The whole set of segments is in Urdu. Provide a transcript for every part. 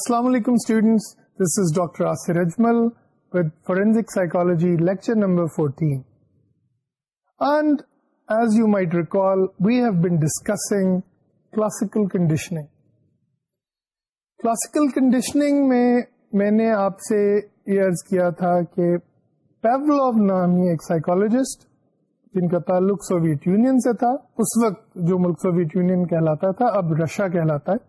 السلام علیکم students this is doctor Asir Ajmal with forensic psychology lecture number fourteen and as you might recall we have been discussing classical conditioning classical conditioning میں میں نے آپ سے یہ عرض کیا تھا کہ پیول آف نامی ایک سائیکولوجسٹ جن کا تعلق سوویت یونین سے تھا اس وقت جو ملک سوویت یونین کہلاتا تھا اب رشیا کہلاتا ہے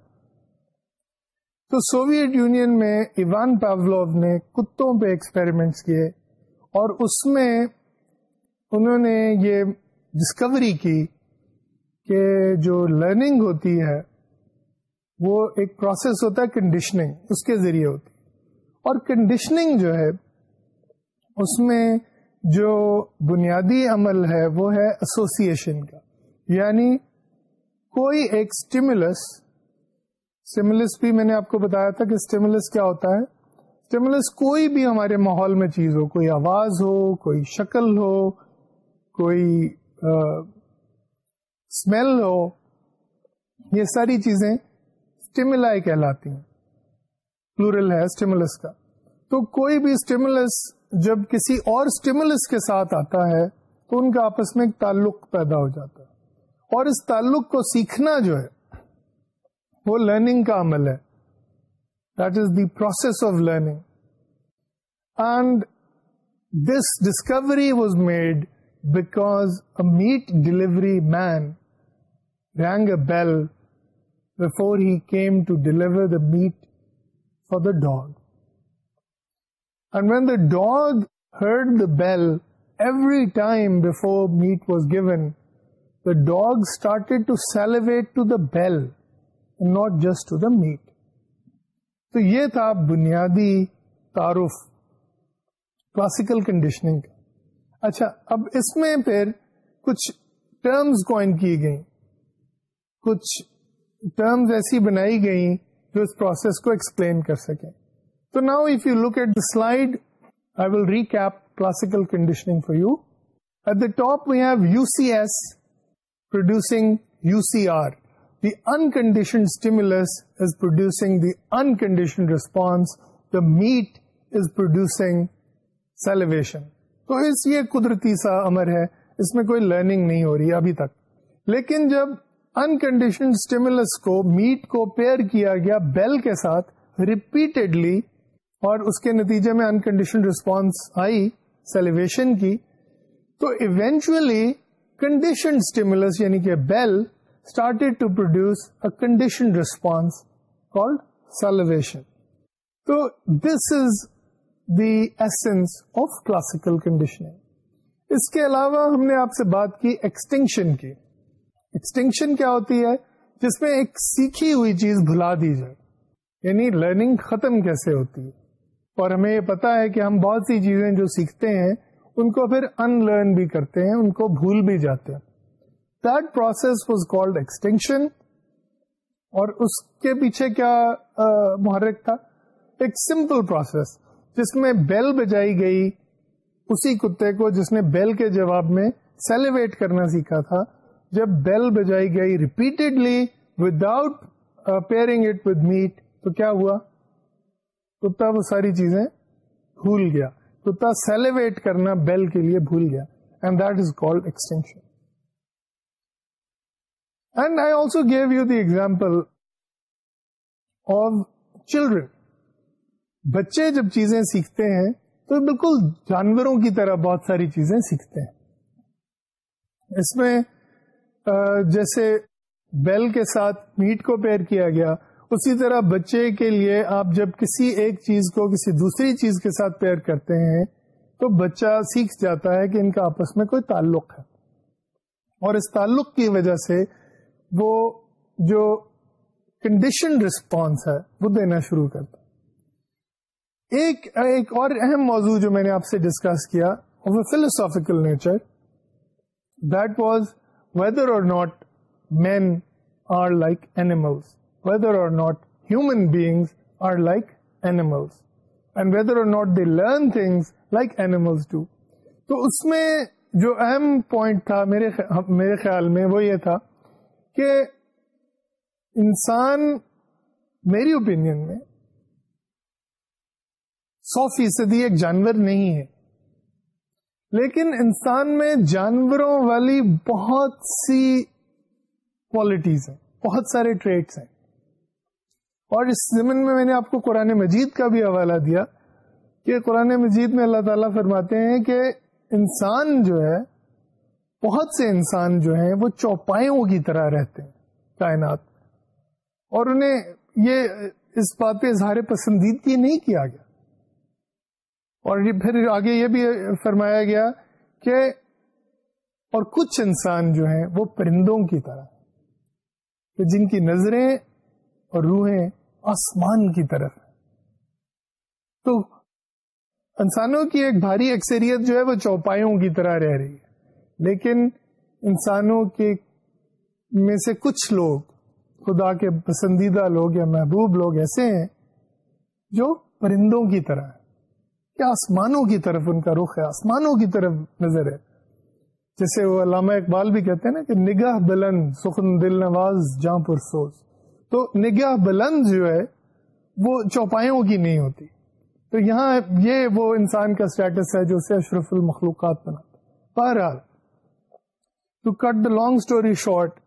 تو سوویت یونین میں ایوان پاولو نے کتوں پہ ایکسپیریمنٹس کیے اور اس میں انہوں نے یہ ڈسکوری کی کہ جو لرننگ ہوتی ہے وہ ایک پروسیس ہوتا ہے کنڈیشننگ اس کے ذریعے ہوتی اور کنڈیشننگ جو ہے، اس میں جو بنیادی عمل ہے، وہ ہے ایسوسیشن کا۔ یعنی کوئی ایک اسٹیمولس اسٹیمولس بھی میں نے آپ کو بتایا تھا کہ اسٹیمولس کیا ہوتا ہے؟ اسٹیمولس کوئی بھی ہمارے ماحول میں چیز ہو، کوئی آواز ہو، کوئی شکل ہو، کوئی اسمیل ہو، یہ ساری چیزیں اسٹیملا کہلاتی ہیں۔ پلورل ہے اسٹیمولس کا۔ تو کوئی بھی اسٹیمولس جب کسی اور اسٹیمولس کے ساتھ آتا ہے، تو ان کا آپس میں ایک تعلق پیدا ہو جاتا ہے۔ اور اس تعلق کو سیکھنا جو ہے وہ لرننگ کا عمل ہے۔ That is the process of learning and this discovery was made because a meat delivery man rang a bell before he came to deliver the meat for the dog and when the dog heard the bell every time before meat was given the dog started to celebrate to the bell not just to the meat تو یہ تھا بنیادی تعارف کلاسیکل کنڈیشننگ کا اچھا اب اس میں پھر کچھ ٹرمز کوائن کی گئی کچھ ٹرمز ایسی بنائی گئی جو اس پروسیس کو ایکسپلین کر سکیں۔ تو now if you look at the slide I will recap classical conditioning for you at the top we have U C S producing U C R The unconditioned stimulus is producing the unconditioned response. The meat is producing salivation. تو اس یہ قدرتی سا امر ہے، اس میں کوئی لرننگ نہیں ہو رہی ابھی تک لیکن جب انکنڈیشنڈ اسٹیمولس کو میٹ کو پیئر کیا گیا بیل کے ساتھ ریپیٹڈلی اور اس کے نتیجے میں انکنڈیشنڈ ریسپانس آئی سیلیویشن کی، تو ایونچولی کنڈیشنڈ اسٹیمولس یعنی کہ بیل started to produce a conditioned response called salivation. So this is the essence of classical conditioning. اس کے علاوہ ہم نے آپ سے بات کی ایکسٹنکشن کی ایکسٹنکشن کیا ہوتی ہے جس میں ایک سیکھی ہوئی چیز بھلا دی جائے یعنی لرننگ ختم کیسے ہوتی ہے اور ہمیں یہ پتا ہے کہ ہم بہت سی چیزیں جو سیکھتے ہیں ان کو پھر ان لرن بھی کرتے ہیں ان کو بھول بھی جاتے ہیں that process was called extinction اور اس کے پیچھے کیا محرک تھا؟ ایک سمپل پروسیس جس میں بیل بجائی گئی اسی کتے کو، جس نے بیل کے جواب میں سیلیبریٹ کرنا سیکھا تھا۔ جب بیل بجائی گئی repeatedly without pairing it with meat تو کیا ہوا؟ کتا وہ ساری چیزیں بھول گیا۔ کتا سیلیبریٹ کرنا بیل کے لیے بھول گیا۔ And that is called extinction and I also give you the example of children بچے جب چیزیں سیکھتے ہیں تو بالکل جانوروں کی طرح بہت ساری چیزیں سیکھتے ہیں۔ اس میں جیسے بیل کے ساتھ میٹ کو پیئر کیا گیا، اسی طرح بچے کے لیے آپ جب کسی ایک چیز کو کسی دوسری چیز کے ساتھ پیئر کرتے ہیں تو بچہ سیکھ جاتا ہے کہ ان کا آپس میں کوئی تعلق ہے۔ اور اس تعلق کی وجہ سے وہ جو کنڈیشن رسپانس ہے، وہ دینا شروع کرتا ایک ایک اور اہم موضوع جو میں نے آپ سے ڈسکس کیا philosophical nature that was whether or not men are like animals whether or not human beings are like animals and whether or not they learn things like animals do تو اس میں جو اہم پوائنٹ تھا میرے میرے خیال میں وہ یہ تھا کہ انسان میری اوپین میں سو فیصدی ایک جانور نہیں ہے۔ لیکن انسان میں جانوروں والی بہت سی کوالٹیز ہیں، بہت سارے ٹریٹس ہیں۔ اور اس زمین میں میں نے آپ کو قرآن مجید کا بھی حوالہ دیا کہ قرآن مجید میں اللہ تعالیٰ فرماتے ہیں کہ انسان جو ہے بہت سے انسان جو ہیں وہ چوپایوں کی طرح رہتے ہیں کائنات اور انہیں یہ اس بات پہ اظہار پسندیدگی نہیں کیا گیا۔ اور پھر آگے یہ بھی فرمایا گیا کہ اور کچھ انسان جو ہیں وہ پرندوں کی طرح کہ جن کی نظریں اور روحیں آسمان کی طرف تو انسانوں کی ایک بھاری اکثریت جو ہے وہ چوپایوں کی طرح رہ رہی ہے۔ لیکن انسانوں کے میں سے کچھ لوگ، خدا کے پسندیدہ لوگ یا محبوب لوگ ایسے ہیں جو پرندوں کی طرح ہیں کہ آسمانوں کی طرف ان کا رخ ہے، آسمانوں کی طرف نظر ہے۔ جیسے وہ علامہ اقبال بھی کہتے ہیں نا کہ نگاہ بلند، سخن دل نواز جہاں پر سوز۔ تو نگاہ بلند جو ہے، وہ چوپایوں کی نہیں ہوتی۔ تو یہاں یہ وہ انسان کا اسٹیٹس ہے جو اسے اشرف المخلوقات بناتا بہرحال to cut the long story short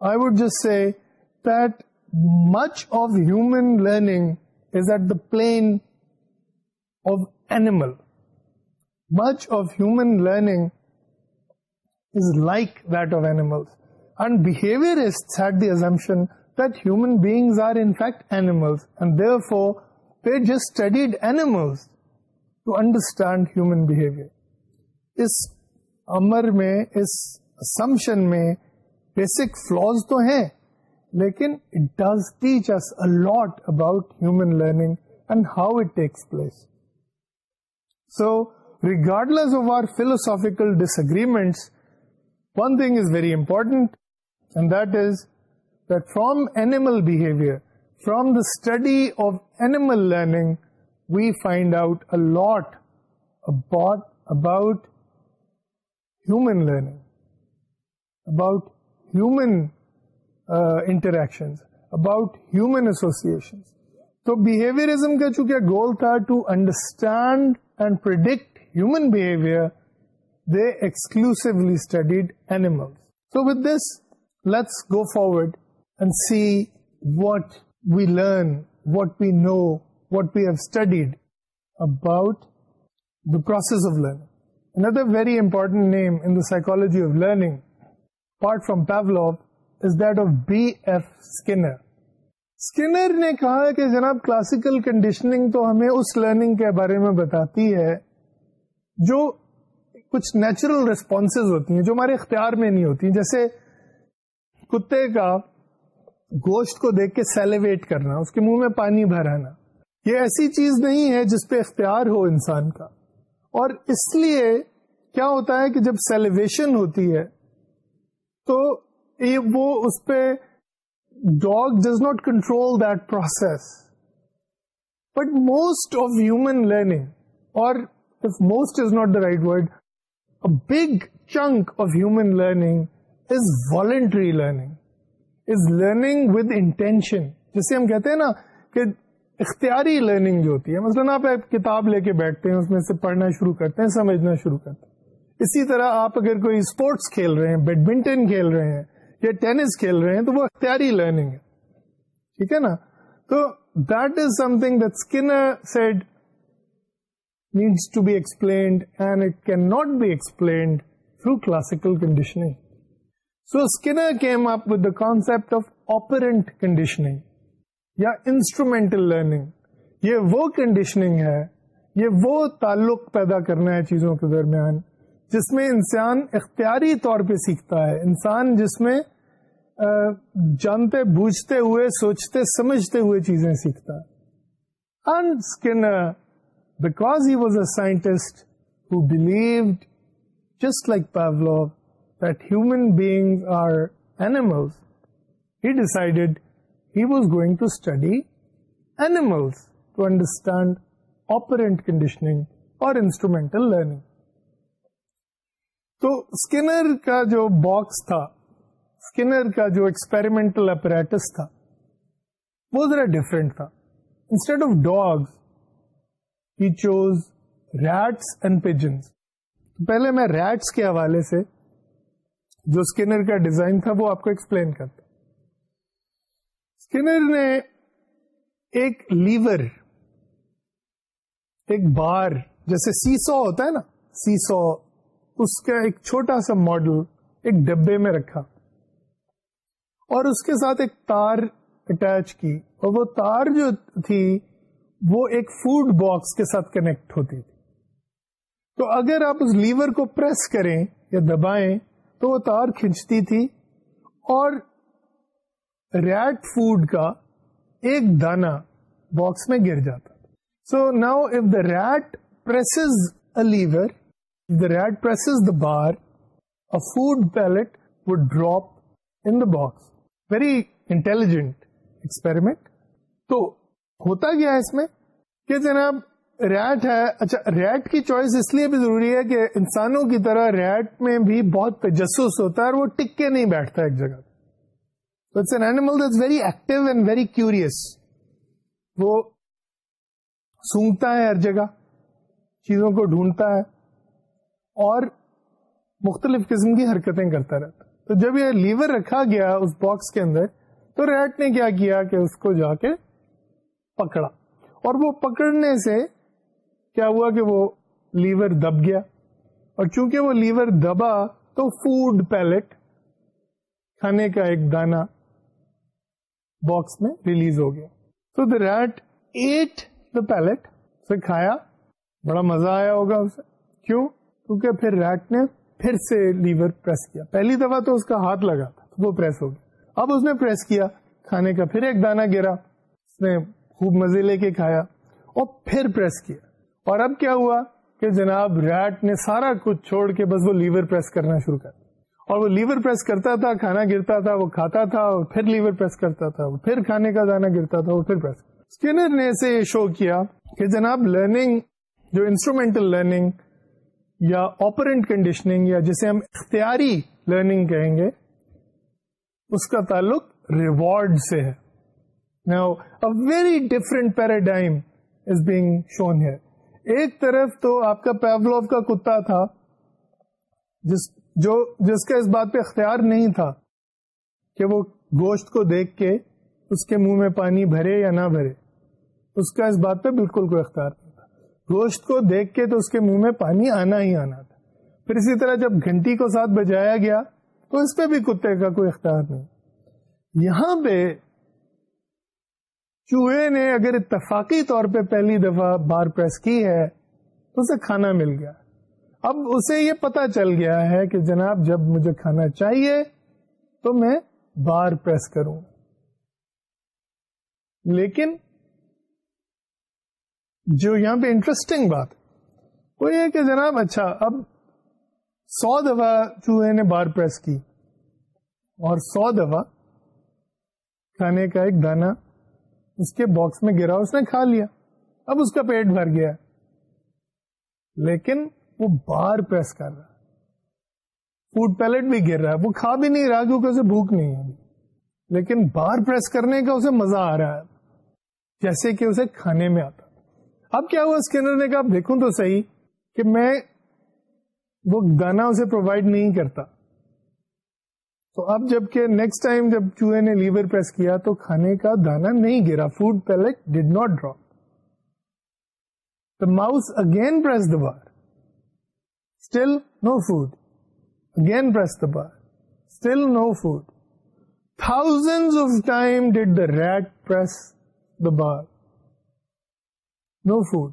I would just say that much of human learning is at the plane of animal much of human learning is like that of animal and behaviour is set the assumption human beings are in fact animals and therefore they just studied animals to understand human behavior. اس امر میں اس assumption میں بیسک فلوز تو ہیں، لیکن it does teach us lot about human learning and how it takes place so regardless of our philosophical disagreements one thing is very important and that is from animal behaviour from the study of animal learning we find out a lot about about human learning about human interaction about human association تو بہیویئرزم کا چونکہ گول تھا to understand and predict human behaviour they exclusively studied animal so with this let's go forward and see what we learn, what we know, what we have studied about the process of learning. Another very important name in the psychology of learning, apart from Pavlov, is that of B.F. Skinner. Skinner نے کہا کہ جناب کلاسیکل کنڈیشننگ تو ہمیں اس لرننگ کے بارے میں بتاتی ہے جو کچھ نیچرل ریسپونسز ہوتی ہیں جو ہمارے اختیار میں نہیں ہوتی جیسے کتے کا گوشت کو دیکھ کے سیلیویٹ کرنا اس کے منہ میں پانی بھرانا یہ ایسی چیز نہیں ہے جس پہ اختیار ہو انسان کا اور اس لیے کیا ہوتا ہے کہ جب سیلیویشن ہوتی ہے تو وہ اس پہ dog does not control that process. But most of human learning, or most is not the right word big chunk of human learning is voluntary learning is learning with intention جسے ہم کہتے ہیں نا کہ اختیاری لرننگ جو ہوتی ہے، مثلاً آپ کتاب لے کے بیٹھتے ہیں، اس میں سے پڑھنا شروع کرتے ہیں، سمجھنا شروع کرتے ہیں۔ اسی طرح آپ اگر کوئی اسپورٹس کھیل رہے ہیں، بیڈمنٹن کھیل رہے ہیں یا ٹینس کھیل رہے ہیں، تو وہ اختیاری لرننگ ہے۔ ٹھیک ہے نا؟ تو that is something that Skinner said means to be explained and it can not be explained through classical conditioning so Skinner came up with the concept of operant conditioning یا انسٹرومینٹل لرننگ یہ وہ کنڈیشننگ ہے، یہ وہ تعلق پیدا کرنا ہے چیزوں کے درمیان جس میں انسان اختیاری طور پہ سیکھتا ہے انسان جس میں جانتے بوجھتے ہوئے سوچتے سمجھتے ہوئے چیزیں سیکھتا ہے and Skinner because he was a scientist who believed just like Pavlov that human beings are animals, he decided he was going to study animals to understand operant conditioning or instrumental learning. تو اسکنر کا جو باکس تھا اسکنر کا جو ایکسپیریمنٹل اپریٹس تھا، وہ ذرا ڈفرینٹ تھا۔ Instead of dogs he chose rats and pigeons پہلے میں ریٹس کے حوالے سے جو اسکنر کا ڈیزائن تھا، وہ آپ کو ایکسپلین کرتا اسکنر نے ایک لیور، ایک بار، جیسے سی سو ہوتا ہے نا سی سو اس کا ایک چھوٹا سا ماڈل ایک ڈبے میں رکھا اور اس کے ساتھ ایک تار اٹیچ کی اور وہ تار جو تھی وہ ایک فوڈ باکس کے ساتھ کنیکٹ ہوتی تھی۔ تو اگر آپ اس لیور کو پریس کریں یا دبائیں تو وہ تار کھینچتی تھی اور ریٹ فوڈ کا ایک دانا باکس میں گر جاتا۔ So now if the rat presses a lever the rat presses the bar food pellet would drop in the box very intelligent experiment تو ہوتا گیا اس میں کہ جناب ریٹ ہے اچھا ریٹ کی چوائس اس لیے بھی ضروری ہے کہ انسانوں کی طرح ریٹ میں بھی بہت تجسس ہوتا ہے اور وہ ٹک کے نہیں بیٹھتا ایک جگہ it's an animal very active and very curious وہ سونگتا ہے ہر جگہ، چیزوں کو ڈھونڈتا ہے۔ اور مختلف قسم کی حرکتیں کرتا رہتا۔ تو جب یہ لیور رکھا گیا اس باکس کے اندر، تو ریٹ نے کیا کیا کہ اس کو جا کے پکڑا۔ اور وہ پکڑنے سے کیا ہوا کہ وہ لیور دب گیا۔ اور چونکہ وہ لیور دبا، تو فوڈ پیلٹ کھانے کا ایک دانا باکس میں ریلیز ہو گیا۔ تو the rat ate the pellet سے کھایا، بڑا مزہ آیا ہوگا اسے۔ کیوں؟ کیونکہ پھر ریٹ نے پھر سے لیور پریس کیا۔ پہلی دفعہ تو اس کا ہاتھ لگا تھا وہ پریس ہو گیا۔ اب اس نے پریس کیا، کھانے کا پھر ایک دانا گرا، اس نے خوب مزے لے کے کھایا اور پھر پریس کیا۔ اور اب کیا ہوا کہ جناب ریٹ نے سارا کچھ چھوڑ کے بس وہ لیور پریس کرنا شروع کر اور وہ لیور پریس کرتا تھا، کھانا گرتا تھا، وہ کھاتا تھا اور پھر لیور پریس کرتا تھا، وہ پھر کھانے کا دانا گرتا تھا، وہ پھر پریس اسکنر نے اسے یہ شو کیا کہ جناب لرننگ جو انسٹرومینٹل لرننگ یا آپرنٹ کنڈیشننگ یا جسے ہم اختیاری لرننگ کہیں گے، اس کا تعلق ریوارڈ سے ہے۔ Very different paradigm is being shown ہے ایک طرف تو آپ کا پیولوف کا کتا تھا، جس، جو، جس کا اس بات پہ اختیار نہیں تھا کہ وہ گوشت کو دیکھ کے اس کے منہ میں پانی بھرے یا نہ بھرے، اس کا اس بات پہ بالکل کوئی اختیار نہیں۔ گوشت کو دیکھ کے تو اس کے منہ میں پانی آنا ہی آنا تھا۔ پھر اسی طرح جب گھنٹی کو ساتھ بجایا گیا تو اس پہ بھی کتے کا کوئی اختیار نہیں۔ یہاں پہ چوہے نے اگر اتفاقی طور پہ پہلی دفعہ بار پریس کی ہے تو اسے کھانا مل گیا۔ اب اسے یہ پتا چل گیا ہے کہ جناب جب مجھے کھانا چاہیے تو میں بار پریس کروں۔ لیکن جو یہاں پہ انٹرسٹنگ بات، وہ یہ کہ جناب اچھا اب سو دفعہ چوہے نے بار پریس کی اور سو دفعہ کھانے کا ایک دانا اس کے باکس میں گرا، اس نے کھا لیا۔ اب اس کا پیٹ بھر گیا۔ لیکن وہ بار پریس کر رہا۔ فوڈ پیلٹ بھی گر رہا۔ ہے وہ کھا بھی نہیں رہا کیونکہ اسے بھوک نہیں ہے لیکن بار پریس کرنے کا اسے مزہ آ رہا ہے۔ جیسے کہ اسے کھانے میں آتا۔ اب کیا ہوا اسکینر نے کہا دیکھوں تو صحیح کہ میں وہ گانا اسے پرووائڈ نہیں کرتا۔ تو اب جبکہ نیکسٹ ٹائم جب چوہے نے لیور پریس کیا تو کھانے کا دانا نہیں گرا۔ Food pellet did not drop the mouse again press the bar still no food again press the bar still no food thousand of time did the rat press the bar no food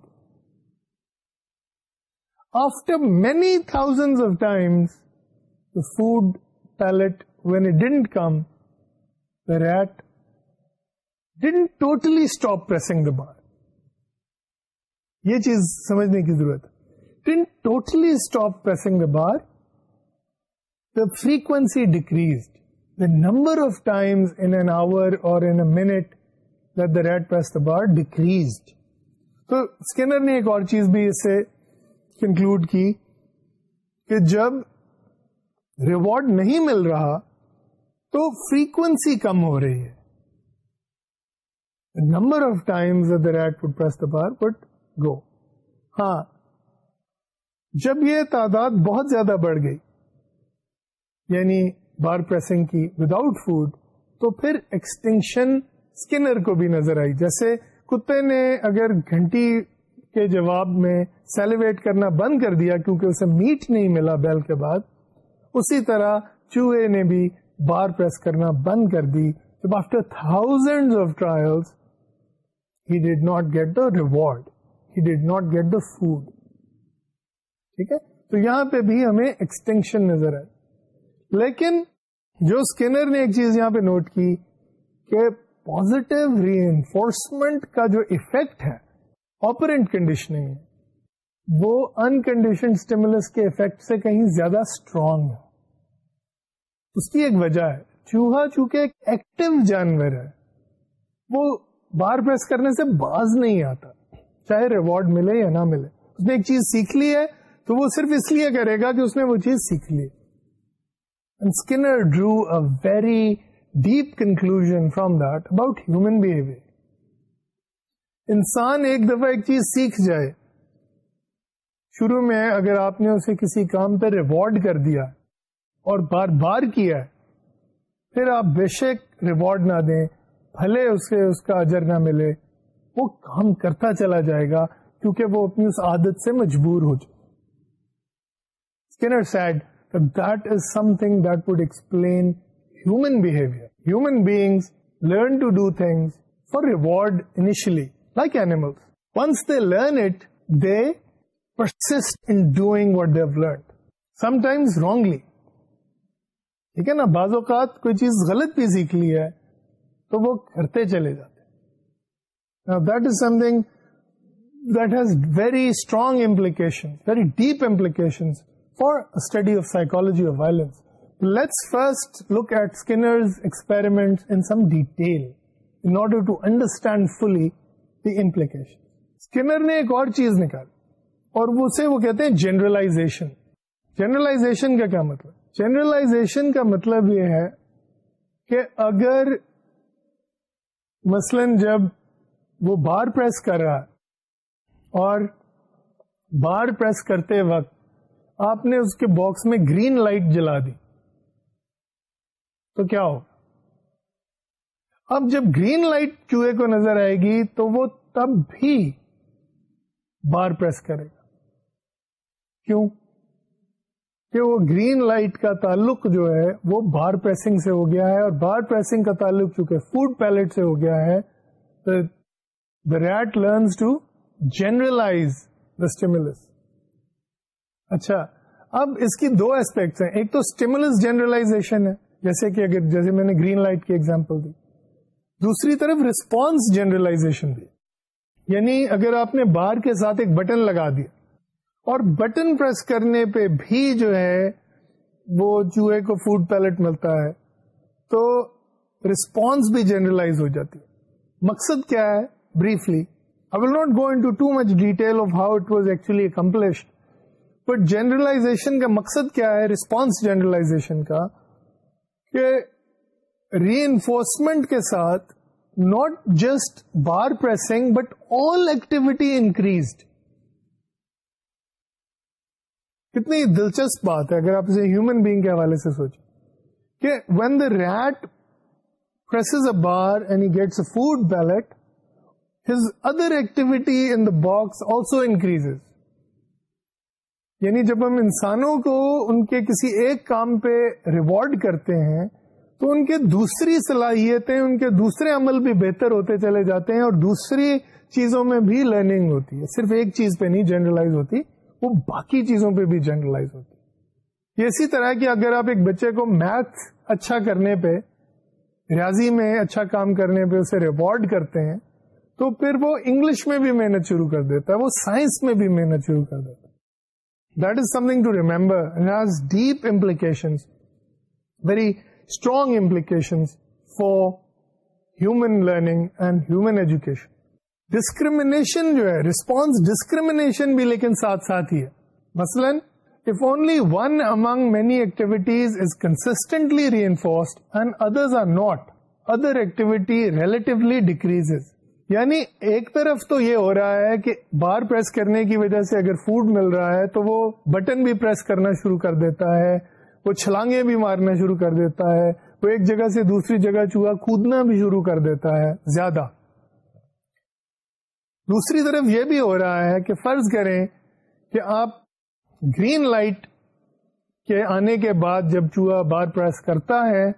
after many thousand of times the food pellet when it didn't come, the rat didn't totally stop pressing the bar. یہ چیز سمجھنے کی ضرورت ہے۔ Didn't totally stop pressing the bar the frequency decreased the number of times in an hour or in minute that the rat press the bar decreased تو اسکینر نے ایک اور چیز بھی اس سے کنکلوڈ کی کہ جب ریوارڈ نہیں مل رہا تو فریکوینسی کم ہو رہی ہے۔ Number of times the rat would press the bar would go ہاں جب یہ تعداد بہت زیادہ بڑھ گئی یعنی بار پریسنگ کی وداؤٹ فوڈ تو پھر ایکسٹینشن اسکنر کو بھی نظر آئی۔ جیسے کتے نے اگر گھنٹی کے جواب میں سیلیبریٹ کرنا بند کر دیا کیونکہ اسے میٹ نہیں ملا بیل کے بعد، اسی طرح چوہے نے بھی بار پریس کرنا بند کر دی۔ جب after thousand of trial he did not get the reward he did not get the food ٹھیک ہے؟ تو یہاں پہ بھی ہمیں ایکسٹینشن نظر آئے۔ لیکن جو اسکنر نے ایک چیز یہاں پہ نوٹ کی کہ پوزیٹو ری انفورسمنٹ کا جو افیکٹ ہے آپرینٹ کنڈیشننگ وہ انکنڈیشن اسٹیمولس کے افیکٹ سے کہیں زیادہ اسٹرانگ ہے. اس کی ایک وجہ ہے، چوہا چونکہ ایک ایکٹیو جانور ہے، وہ بار پریس کرنے سے باز نہیں آتا، چاہے ریوارڈ ملے یا نہ ملے۔ اس نے ایک چیز سیکھ لی ہے، تو وہ صرف اس لیے کرے گا کہ اس نے وہ چیز سیکھ لی۔ Skinner drew a very deep conclusion from that about human behaviour انسان ایک دفعہ ایک چیز سیکھ جائے۔ شروع میں اگر آپ نے اسے کسی کام پہ ریوارڈ کر دیا اور بار بار کیا، پھر آپ بے شک ریوارڈ نہ دیں، بھلے اسے اس کا اجر نہ ملے، وہ کام کرتا چلا جائے گا کیونکہ وہ اپنی اس عادت سے مجبور ہو جائے۔ Skinner said that is something that would explain human behaviour human beings learn to do things for reward initially like animal once they learn it they persist in doing what they've learn sometimes wrongly ٹھیک ہے نا بعض اوقات کوئی چیز غلط بھی سیکھ لی ہے تو وہ کرتے چلے جاتے that is something that has very strong implication very deep implication for study of psychology of violence let's first look at Skinner's experiment in some detail in order to understand fully the implication Skinner نے ایک اور چیز نکالی اور اسے وہ کہتے ہیں جنرلائزیشن جنرلائزیشن کا کیا مطلب؟ جنرلائزیشن کا مطلب یہ ہے کہ اگر مثلا جب وہ بار پریس کر رہا اور بار پریس کرتے وقت آپ نے اس کے باکس میں گرین لائٹ جلا دی تو کیا ہوگا اب جب گرین لائٹ چوہے کو نظر آئے گی تو وہ تب بھی بار پریس کرے گا۔ کیوں؟ کہ وہ گرین لائٹ کا تعلق جو ہے وہ بار پریسنگ سے ہو گیا ہے اور بار پریسنگ کا تعلق چونکہ فوڈ پیلٹ سے ہو گیا ہے the rat learns to generalise the stimulus اچھا اب اس کی دو ایسپیکٹس ہیں۔ ایک تو اسٹیمولس جنرلائزیشن ہے۔ جیسے کہ اگر جیسے میں نے گرین لائٹ کی ایگزامپل دی۔ دوسری طرف ریسپانس جنرلائزیشن دی یعنی اگر آپ نے بار کے ساتھ ایک بٹن لگا دیا اور بٹن پریس کرنے پہ بھی جو ہے وہ چوہے کو فوڈ پیلٹ ملتا ہے، تو ریسپونس بھی جنرلائز ہو جاتی۔ ہے مقصد کیا ہے؟ Briefly I will not go into too much detail of how it was actually accomplished but generalisation کا مقصد کیا ہے؟ ریسپانس جنرلائزیشن کا۔ کہ ری انفورسمنٹ کے ساتھ not just bar pressing but all activity increased کتنی دلچسپ بات ہے، اگر آپ اسے ہیومن بینگ کے حوالے سے سوچیں، کہ when the rat press a bar and he gets a food pellet his other activity in the box also increase یعنی جب ہم انسانوں کو ان کے کسی ایک کام پہ ریوارڈ کرتے ہیں، تو ان کے دوسری صلاحیتیں، ان کے دوسرے عمل بھی بہتر ہوتے چلے جاتے ہیں اور دوسری چیزوں میں بھی لرننگ ہوتی ہے۔ صرف ایک چیز پہ نہیں جنرلائز ہوتی، وہ باقی چیزوں پہ بھی جنرلائز ہوتی یہ اسی طرح کہ اگر آپ ایک بچے کو میتھ اچھا کرنے پہ، ریاضی میں اچھا کام کرنے پہ اسے ریوارڈ کرتے ہیں، تو پھر وہ انگلش میں بھی محنت شروع کر دیتا ہے، وہ سائنس میں بھی محنت شروع کر دیتا ہے۔ That is something to remember deep implication very strong implication for human learning and human education discrimination جو ہے ریسپونس ڈسکریمنیشن بھی لیکن ساتھ ساتھ ہی ہے مثلاً if only one among many activities is constantly reinforced and others are not other activity relatively decrease یعنی ایک طرف تو یہ ہو رہا ہے کہ بار پریس کرنے کی وجہ سے اگر فوڈ مل رہا ہے تو وہ بٹن بھی پریس کرنا شروع کر دیتا ہے، وہ چھلانگے بھی مارنا شروع کر دیتا ہے، وہ ایک جگہ سے دوسری جگہ چوہا کودنا بھی شروع کر دیتا ہے زیادہ۔ دوسری طرف یہ بھی ہو رہا ہے کہ فرض کریں کہ آپ گرین لائٹ کے آنے کے بعد جب چوہا بار پریس کرتا ہے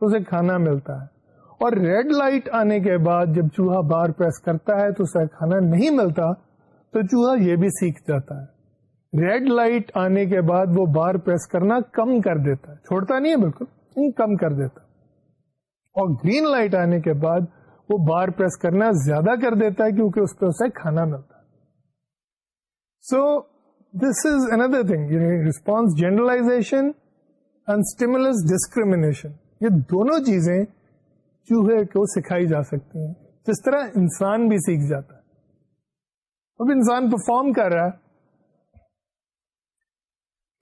تو اسے کھانا ملتا ہے۔ اور ریڈ لائٹ آنے کے بعد جب چوہا بار پریس کرتا ہے تو اسے کھانا نہیں ملتا، تو چوہا یہ بھی سیکھ جاتا ہے۔ ریڈ لائٹ آنے کے بعد وہ بار پریس کرنا کم کر دیتا ہے۔ چھوڑتا نہیں ہے بالکل کم کر دیتا۔ اور گرین لائٹ آنے کے بعد وہ بار پریس کرنا زیادہ کر دیتا ہے کیونکہ اس پہ اسے کھانا ملتا ہے۔ So this is another thing response generalisation and stimulus discrimination یہ دونوں چیزیں چوہے کو سکھائی جا سکتی ہیں۔ جس طرح انسان بھی سیکھ جاتا ہے۔ اب انسان پرفارم کر رہا ہے۔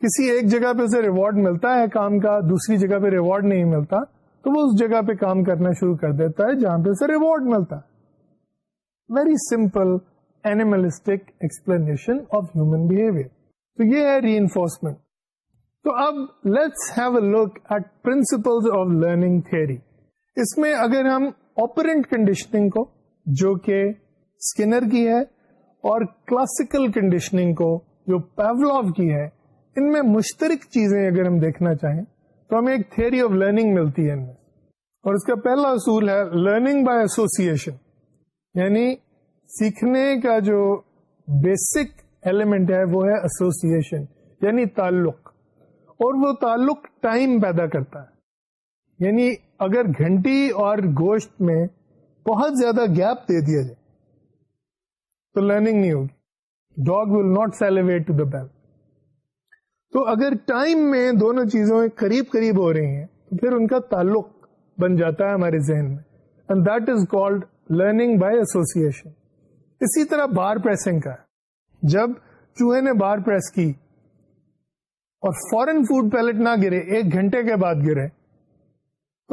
کسی ایک جگہ پہ اسے ریوارڈ ملتا ہے کام کا، دوسری جگہ پہ ریوارڈ نہیں ملتا، تو وہ اس جگہ پہ کام کرنا شروع کر دیتا ہے جہاں پہ اسے ریوارڈ ملتا ہے۔ Very simple animalistic explanation of human behaviour تو یہ ہے ری انفورسمنٹ تو اب let's have a look at principle of learning three اس میں اگر ہم آپرنٹ کنڈیشننگ کو، جو کہ اسکنر کی ہے، اور کلاسیکل کنڈیشننگ کو، جو پیولو کی ہے، ان میں مشترک چیزیں اگر ہم دیکھنا چاہیں، تو ہمیں ایک تھیری آف لرننگ ملتی ہے ان میں۔ اور اس کا پہلا اصول ہے لرننگ بائی ایسوسیشن یعنی سیکھنے کا جو بیسک ایلیمنٹ ہے، وہ ہے ایسوسیشن یعنی تعلق۔ اور وہ تعلق ٹائم پیدا کرتا ہے۔ یعنی اگر گھنٹی اور گوشت میں بہت زیادہ گیپ دے دیا جائے تو لرننگ نہیں ہوگی۔ Dog will not celebrate to the bell تو اگر ٹائم میں دونوں چیزوں قریب قریب ہو رہی ہیں، تو پھر ان کا تعلق بن جاتا ہے ہمارے ذہن میں۔ And that is called learning by association اسی طرح بار پریسنگ کا۔ جب چوہے نے بار پریس کی اور فورن فوڈ پیلٹ نہ گرے، ایک گھنٹے کے بعد گرے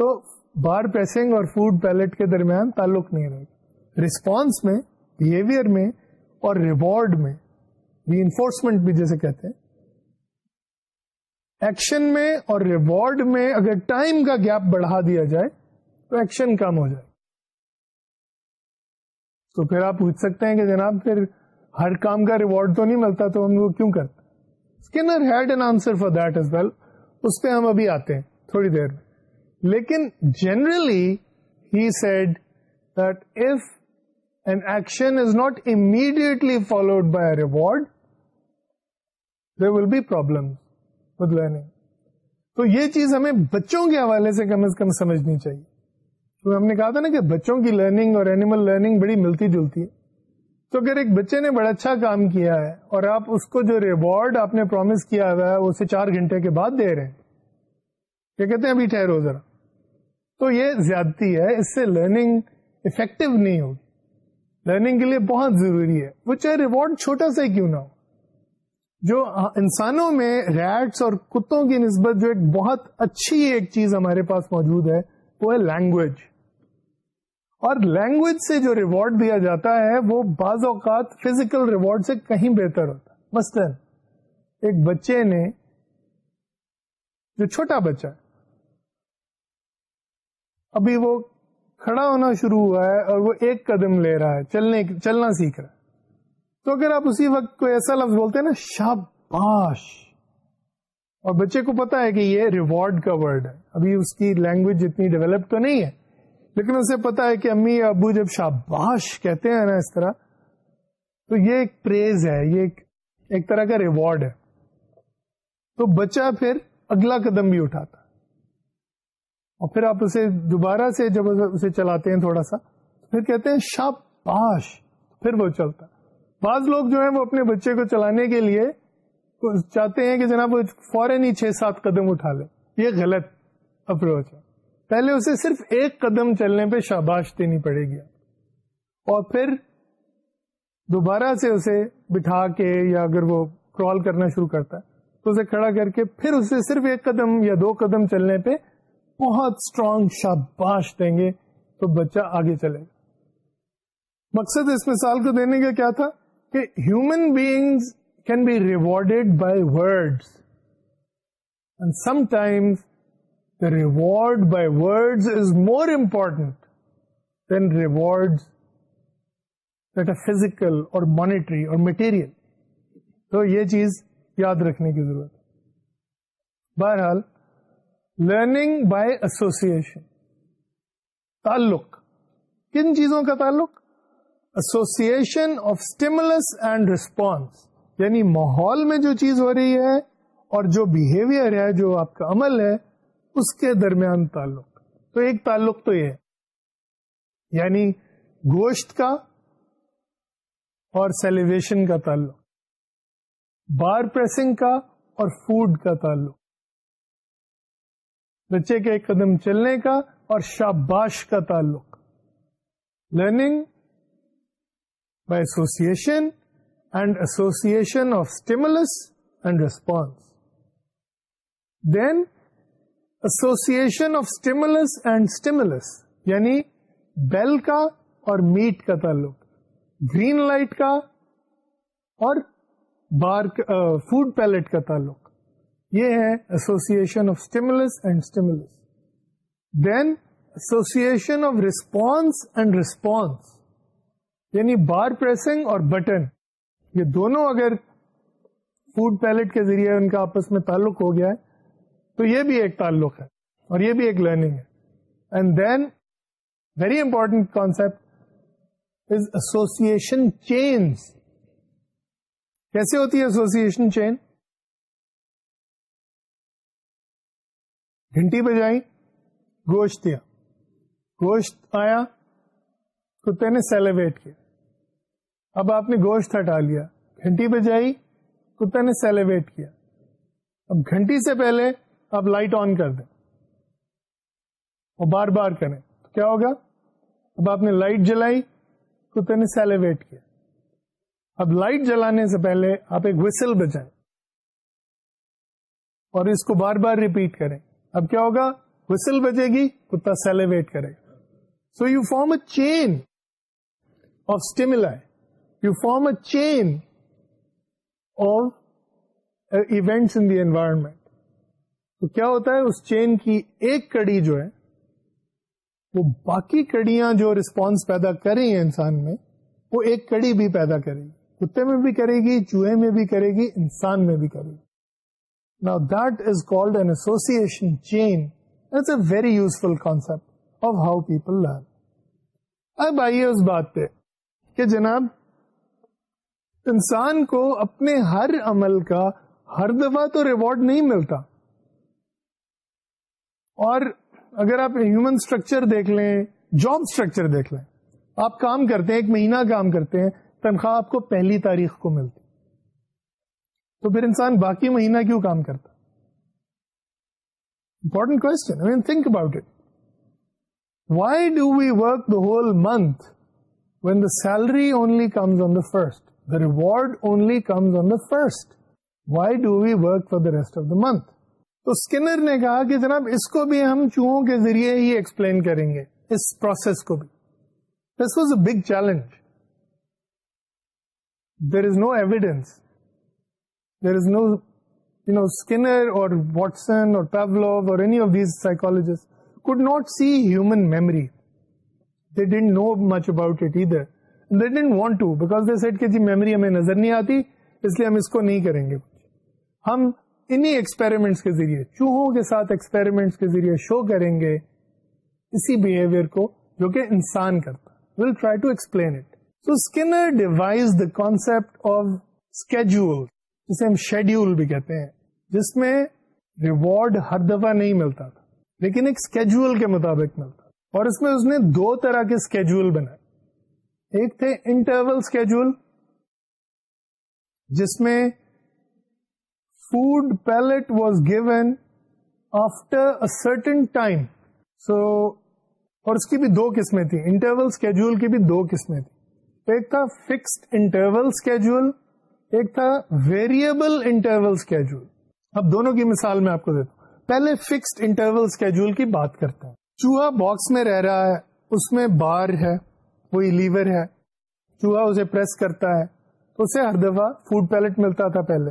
تو بار پریسنگ اور فوڈ پیلٹ کے درمیان تعلق نہیں رہے گا۔ رسپانس میں بہیویئر میں اور ریوارڈ میں ری انفورسمنٹ بھی جیسے کہتے ہیں۔ ایکشن میں اور ریوارڈ میں اگر ٹائم کا گیپ بڑھا دیا جائے، تو ایکشن کم ہو جائے۔ تو پھر آپ پوچھ سکتے ہیں کہ جناب، پھر ہر کام کا ریوارڈ تو نہیں ملتا، تو ہم وہ کیوں کرتے Skinner had an answer for that as well اس پہ ہم ابھی آتے ہیں، تھوڑی دیر میں۔ لیکن generally he said that if an action is not immediately followed by reward there will be problem with learning تو یہ چیز ہمیں بچوں کے حوالے سے کم از کم سمجھنی چاہیے۔ تو ہم نے کہا تھا نا کہ بچوں کی لرننگ اور اینیمل لرننگ بڑی ملتی جلتی ہے۔ تو اگر ایک بچے نے بڑا اچھا کام کیا ہے اور آپ اس کو جو ریوارڈ آپ نے پرومس کیا ہوا ہے اسے چار گھنٹے کے بعد دے رہے ہیں۔ کیا کہتے ہیں ابھی ٹھہرو ذرا۔ تو یہ زیادتی ہے، اس سے لرننگ افیکٹو نہیں ہوگی لرننگ کے لیے بہت ضروری ہے۔ وہ چاہے ریوارڈ چھوٹا سا ہی کیوں نہ ہو۔ جو انسانوں میں ریٹس اور کتوں کی نسبت جو ایک بہت اچھی ایک چیز ہمارے پاس موجود ہے، وہ ہے لینگویج اور لینگویج سے جو ریوارڈ دیا جاتا ہے، وہ بعض اوقات فزیکل ریوارڈ سے کہیں بہتر ہوتا ہے۔ مثلاً، ایک بچے نے، جو چھوٹا بچہ ہے ابھی وہ کھڑا ہونا شروع ہوا ہے اور وہ ایک قدم لے رہا ہے، چلنے چلنا سیکھ رہا ہے۔ تو اگر آپ اسی وقت کوئی ایسا لفظ بولتے ہیں نا، شاباش۔ اور بچے کو پتا ہے کہ یہ ریوارڈ کا ورڈ ہے۔ ابھی اس کی لینگویج اتنی ڈیولپ تو نہیں ہے، لیکن اسے پتا ہے کہ امی یا ابو جب شاباش کہتے ہیں نا اس طرح، تو یہ ایک پریز ہے، یہ ایک ایک طرح کا ریوارڈ ہے۔ تو بچہ پھر اگلا قدم بھی اٹھاتا۔ اور پھر آپ اسے دوبارہ سے جب اسے چلاتے ہیں تھوڑا سا پھر کہتے ہیں شاباش، پھر وہ چلتا۔ بعض لوگ جو ہیں وہ اپنے بچے کو چلانے کے لیے چاہتے ہیں کہ جناب وہ فوراً ہی چھ سات قدم اٹھا لے۔ یہ غلط اپروچ ہے۔ پہلے اسے صرف ایک قدم چلنے پہ شاباش دینی پڑے گی۔ اور پھر دوبارہ سے اسے بٹھا کے یا اگر وہ کرال کرنا شروع کرتا ہے، تو اسے کھڑا کر کے پھر اسے صرف ایک قدم یا دو قدم چلنے پہ بہت اسٹرانگ شاباش دیں گے تو بچہ آگے چلے گا۔ مقصد اس مثال کو دینے کا کیا تھا کہ human beings can be rewarded by word and sometimes the reward by word is more important than reward that are physical or monetary or material تو یہ چیز یاد رکھنے کی ضرورت ہے۔ بہرحال لرننگ بائی ایسوسیشن، تعلق۔ کن چیزوں کا تعلق؟ Association of stimulus and response یعنی ماحول میں جو چیز ہو رہی ہے اور جو بہیویئر ہے، جو آپ کا عمل ہے، اس کے درمیان تعلق۔ تو ایک تعلق تو یہ ہے۔ یعنی گوشت کا اور سیلیبریشن کا تعلق۔ بار پریسنگ کا اور فوڈ کا تعلق۔ بچے کے قدم چلنے کا اور شاباش کا تعلق. Learning by association and association of stimulus and response then association of stimulus and stimulus یعنی بیل کا اور میٹ کا تعلق. گرین لائٹ کا اور بار فوڈ پیلٹ کا تعلق. یہ ہے association of stimulus and stimulus then association of response and response یعنی بار پریسنگ اور بٹن یہ دونوں اگر فوڈ پیلٹ کے ذریعے ان کا آپس میں تعلق ہو گیا ہے، تو یہ بھی ایک تعلق ہے اور یہ بھی ایک لرننگ ہے۔ And then very important concept is association chains کیسے ہوتی ہے ایسوسیشن چین گھنٹی بجائی، گوشت دیا۔ گوشت آیا، کتے نے سیلیبریٹ کیا۔ اب آپ نے گوشت ہٹا لیا۔ گھنٹی بجائی، کتے نے سیلیبریٹ کیا۔ اب گھنٹی سے پہلے آپ لائٹ آن کر دیں۔ اور بار بار کریں۔ تو کیا ہوگا؟ اب آپ نے لائٹ جلائی، کتے نے سیلیبریٹ کیا۔ اب لائٹ جلانے سے پہلے آپ ایک وسل بجائیں۔ اور اس کو بار بار ریپیٹ کریں۔ اب کیا ہوگا؟ وسل بجے گی، کتا سیلیبریٹ کرے گا۔ So you form a chain of stimuli you form a chain of events in the environment تو کیا ہوتا ہے؟ اس چین کی ایک کڑی جو ہے، وہ باقی کڑیاں جو ریسپانس پیدا کر رہی ہیں انسان میں، وہ ایک کڑی بھی پیدا کرے گی۔ کتے میں بھی کرے گی، چوہے میں بھی کرے گی، انسان میں بھی کرے گی۔ نا that is called an association chain it's a very useful concept of how people learn اب آئیے اس بات پہ کہ جناب، انسان کو اپنے ہر عمل کا ہر دفعہ تو ریوارڈ نہیں ملتا۔ اور اگر آپ ہیومن اسٹرکچر دیکھ لیں جاب اسٹرکچر دیکھ لیں، آپ کام کرتے ہیں، ایک مہینہ کام کرتے ہیں، تنخواہ آپ کو پہلی تاریخ کو ملتی۔ تو پھر انسان باقی مہینہ کیوں کام کرتا؟ Important question man think about it why do we work the whole month when the salary only comes on the first the reward only comes on the first why do we work for the rest of the month تو اسکنر نے کہا کہ جناب، اس کو بھی ہم چوہوں کے ذریعے ہی ایکسپلین کریں گے، اس پروسیس کو بھی. This was a big challenge there is no evidence there is no you know Skinner or Watson or Pavlov or any of these psychologist could not see human memory they didn't know much about it either they didn't want to because they said کہ جی میموری ہمیں نظر نہیں آتی اس لیے ہم اس کو نہیں کریں گے ہم انہی ایکسپیریمنٹس کے ذریعے چوہوں کے ساتھ ایکسپیریمنٹس کے ذریعے شو کریں گے اسی بہیویئر کو جو کہ انسان کرتا will try to explain it so Skinner devised the concept of schedule جسے ہم شیڈیول بھی کہتے ہیں، جس میں ریوارڈ ہر دفعہ نہیں ملتا تھا، لیکن ایک اسکیجول کے مطابق ملتا اور اس میں اس نے دو طرح کے اسکیجول بنائے۔ ایک تھے انٹرول اسکیجول جس میں food pellet was given after certain time so اور اس کی بھی دو قسمیں تھیں۔ انٹرول اسکیجول کی بھی دو قسمیں تھیں۔ ایک تھا فکسڈ انٹرول اسکیجل ایک تھا ویریبل انٹرول اسکیجول اب دونوں کی مثال میں آپ کو دیتا ہوں۔ پہلے فکسڈ انٹرول اسکیجول کی بات کرتے ہیں چوہا باکس میں رہ رہا ہے، اس میں بار ہے وہی لیور ہے۔ چوہا اسے پریس کرتا ہے۔ تو اسے ہر دفعہ فوڈ پیلٹ ملتا تھا پہلے۔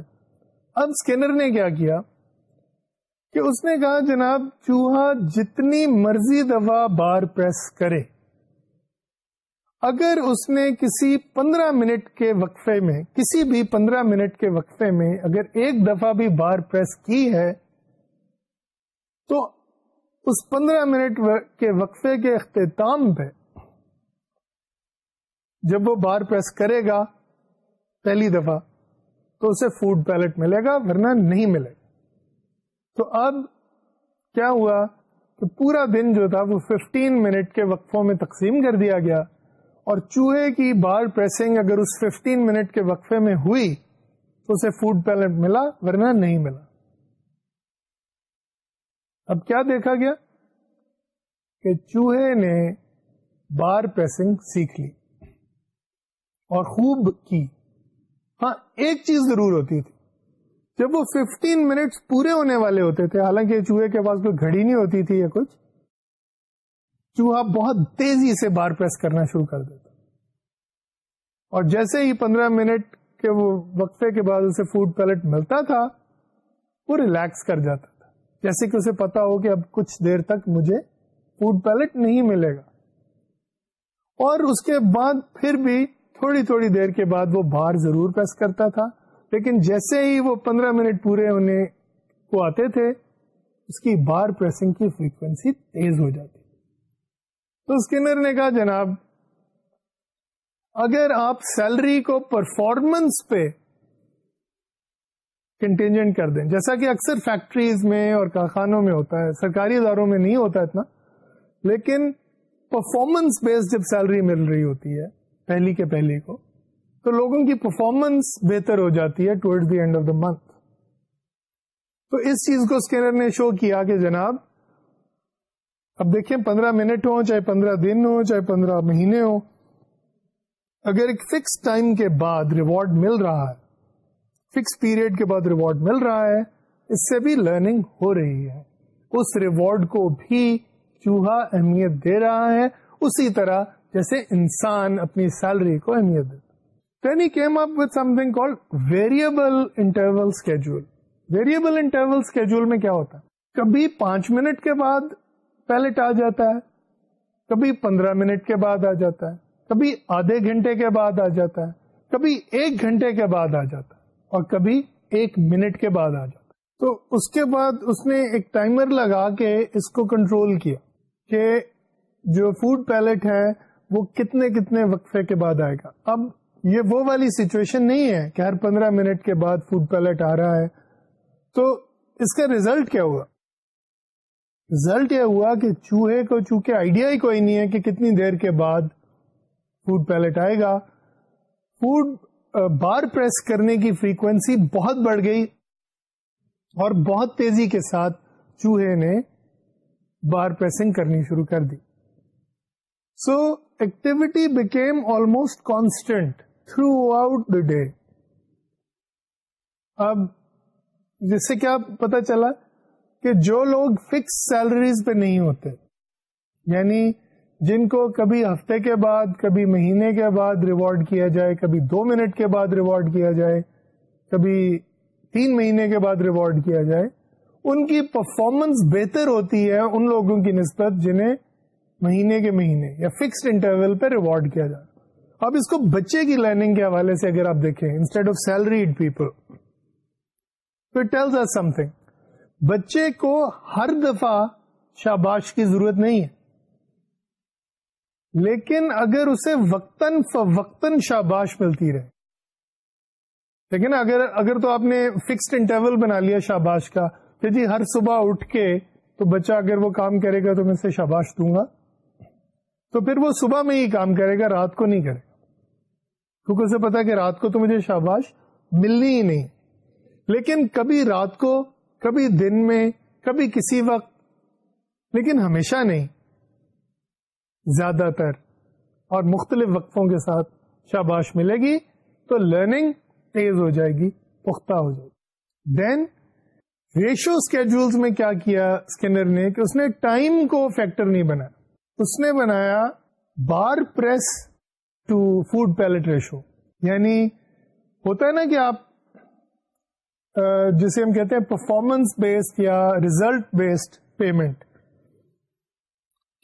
اب اسکینر نے کیا کیا؟ کہ اس نے کہا، جناب، چوہا جتنی مرضی دفعہ بار پریس کرے اگر اس نے کسی پندرہ منٹ کے وقفے میں، کسی بھی پندرہ منٹ کے وقفے میں اگر ایک دفعہ بھی بار پریس کی ہے، تو اس پندرہ منٹ کے وقفے کے اختتام پہ جب وہ بار پریس کرے گا پہلی دفعہ، تو اسے فوڈ پیلٹ ملے گا، ورنہ نہیں ملے گا۔ تو اب کیا ہوا کہ پورا دن جو تھا، وہ ففٹین منٹ کے وقفوں میں تقسیم کر دیا گیا۔ اور چوہے کی بار پریسنگ اگر اس 15 منٹ کے وقفے میں ہوئی تو اسے فوڈ پیلٹ ملا، ورنہ نہیں ملا۔ اب کیا دیکھا گیا؟ کہ چوہے نے بار پریسنگ سیکھ لی اور خوب کی۔ ہاں ایک چیز ضرور ہوتی تھی۔ جب وہ 15 منٹس پورے ہونے والے ہوتے تھے، حالانکہ چوہے کے پاس کوئی گھڑی نہیں ہوتی تھی یا کچھ چوہا بہت تیزی سے بار پریس کرنا شروع کر دیتا۔ اور جیسے ہی پندرہ منٹ کے وہ وقفے کے بعد اسے فوڈ پیلٹ ملتا تھا، وہ ریلیکس کر جاتا تھا۔ جیسے کہ اسے پتا ہو کہ اب کچھ دیر تک مجھے فوڈ پیلٹ نہیں ملے گا۔ اور اس کے بعد پھر بھی تھوڑی تھوڑی دیر کے بعد وہ بار ضرور پریس کرتا تھا۔ لیکن جیسے ہی وہ پندرہ منٹ پورے ہونے کو آتے تھے، اس کی بار پریسنگ کی فریکوینسی تیز ہو جاتی۔ تو اسکنر نے کہا، جناب، اگر آپ سیلری کو پرفارمنس پہ کنٹینجنٹ کر دیں، جیسا کہ اکثر فیکٹریز میں اور کارخانوں میں ہوتا ہے، سرکاری اداروں میں نہیں ہوتا اتنا، لیکن پرفارمنس بیس جب سیلری مل رہی ہوتی ہے، پہلی کے پہلی کو، تو لوگوں کی پرفارمنس بہتر ہو جاتی ہے ٹوڈ the end of the month تو اس چیز کو اسکینر نے شو کیا کہ جناب اب دیکھیں پندرہ منٹ ہو چاہے پندرہ دن ہو چاہے پندرہ مہینے ہو اگر ایک فکس ٹائم کے بعد ریوارڈ مل رہا ہے فکس پیریڈ کے بعد ریوارڈ مل رہا ہے، اس سے بھی لرننگ ہو رہی ہے۔ اس ریوارڈ کو بھی چوہا اہمیت دے رہا ہے۔ اسی طرح جیسے انسان اپنی سیلری کو اہمیت دے came up with something call variable interval schedule variable interval schedule میں کیا ہوتا ہے؟ کبھی پانچ منٹ کے بعد پیلٹ آ جاتا ہے، کبھی پندرہ منٹ کے بعد آ جاتا ہے، کبھی آدھے گھنٹے کے بعد آ جاتا ہے، کبھی ایک گھنٹے کے بعد آ جاتا ہے اور کبھی ایک منٹ کے بعد آ جاتا ہے۔ تو اس کے بعد اس نے ایک ٹائمر لگا کے اس کو کنٹرول کیا کہ جو فوڈ پیلٹ ہے وہ کتنے کتنے وقفے کے بعد آئے گا۔ اب یہ وہ والی سچویشن نہیں ہے کہ ہر پندرہ منٹ کے بعد فوڈ پیلٹ آ رہا ہے۔ تو اس کا ریزلٹ کیا ہوا؟ ریزلٹ یہ ہوا کہ چوہے کو چونکہ آئیڈیا ہی کوئی نہیں ہے کہ کتنی دیر کے بعد فوڈ پیلٹ آئے گا فوڈ بار پریس کرنے کی فریکوینسی بہت بڑھ گئی اور بہت تیزی کے ساتھ چوہے نے بار پریسنگ کرنی شروع کر دی۔ So activity became almost constant throughout the day اب، جس سے کیا پتا چلا کہ جو لوگ فکس سیلریز پہ نہیں ہوتے یعنی جن کو کبھی ہفتے کے بعد، کبھی مہینے کے بعد ریوارڈ کیا جائے، کبھی دو منٹ کے بعد ریوارڈ کیا جائے، کبھی تین مہینے کے بعد ریوارڈ کیا جائے، ان کی پرفارمنس بہتر ہوتی ہے ان لوگوں کی نسبت جنہیں مہینے کے مہینے یا فکسڈ انٹرول پہ ریوارڈ کیا جائے۔ اب اس کو بچے کی لرننگ کے حوالے سے اگر آپ دیکھیں انسٹیڈ آف سیلریڈ پیپل تو ٹیلز سم تھنگ بچے کو ہر دفعہ شاباش کی ضرورت نہیں ہے۔ لیکن اگر اسے وقتاً فوقتاً شاباش ملتی رہے۔ لیکن اگر اگر تو آپ نے فکسڈ انٹرول بنا لیا شاباش کا، کہ جی ہر صبح اٹھ کے تو بچہ اگر وہ کام کرے گا تو میں اسے شاباش دوں گا۔ تو پھر وہ صبح میں ہی کام کرے گا، رات کو نہیں کرے۔ گا کیونکہ اسے پتا کہ رات کو تو مجھے شاباش ملنی ہی نہیں۔ لیکن کبھی رات کو کبھی دن میں، کبھی کسی وقت، لیکن ہمیشہ نہیں۔ زیادہ تر اور مختلف وقفوں کے ساتھ شاباش ملے گی تو لرننگ تیز ہو جائے گی، پختہ ہو جائے گی۔ دین ریشو اسکیڈولس میں کیا کیا اسکینر نے کہ اس نے ٹائم کو فیکٹر نہیں بنایا۔ اس نے بنایا bar press to food pellet ratio یعنی ہوتا ہے نا کہ آپ جسے ہم کہتے ہیں پرفارمنس بیسڈ یا ریزلٹ بیسڈ پیمنٹ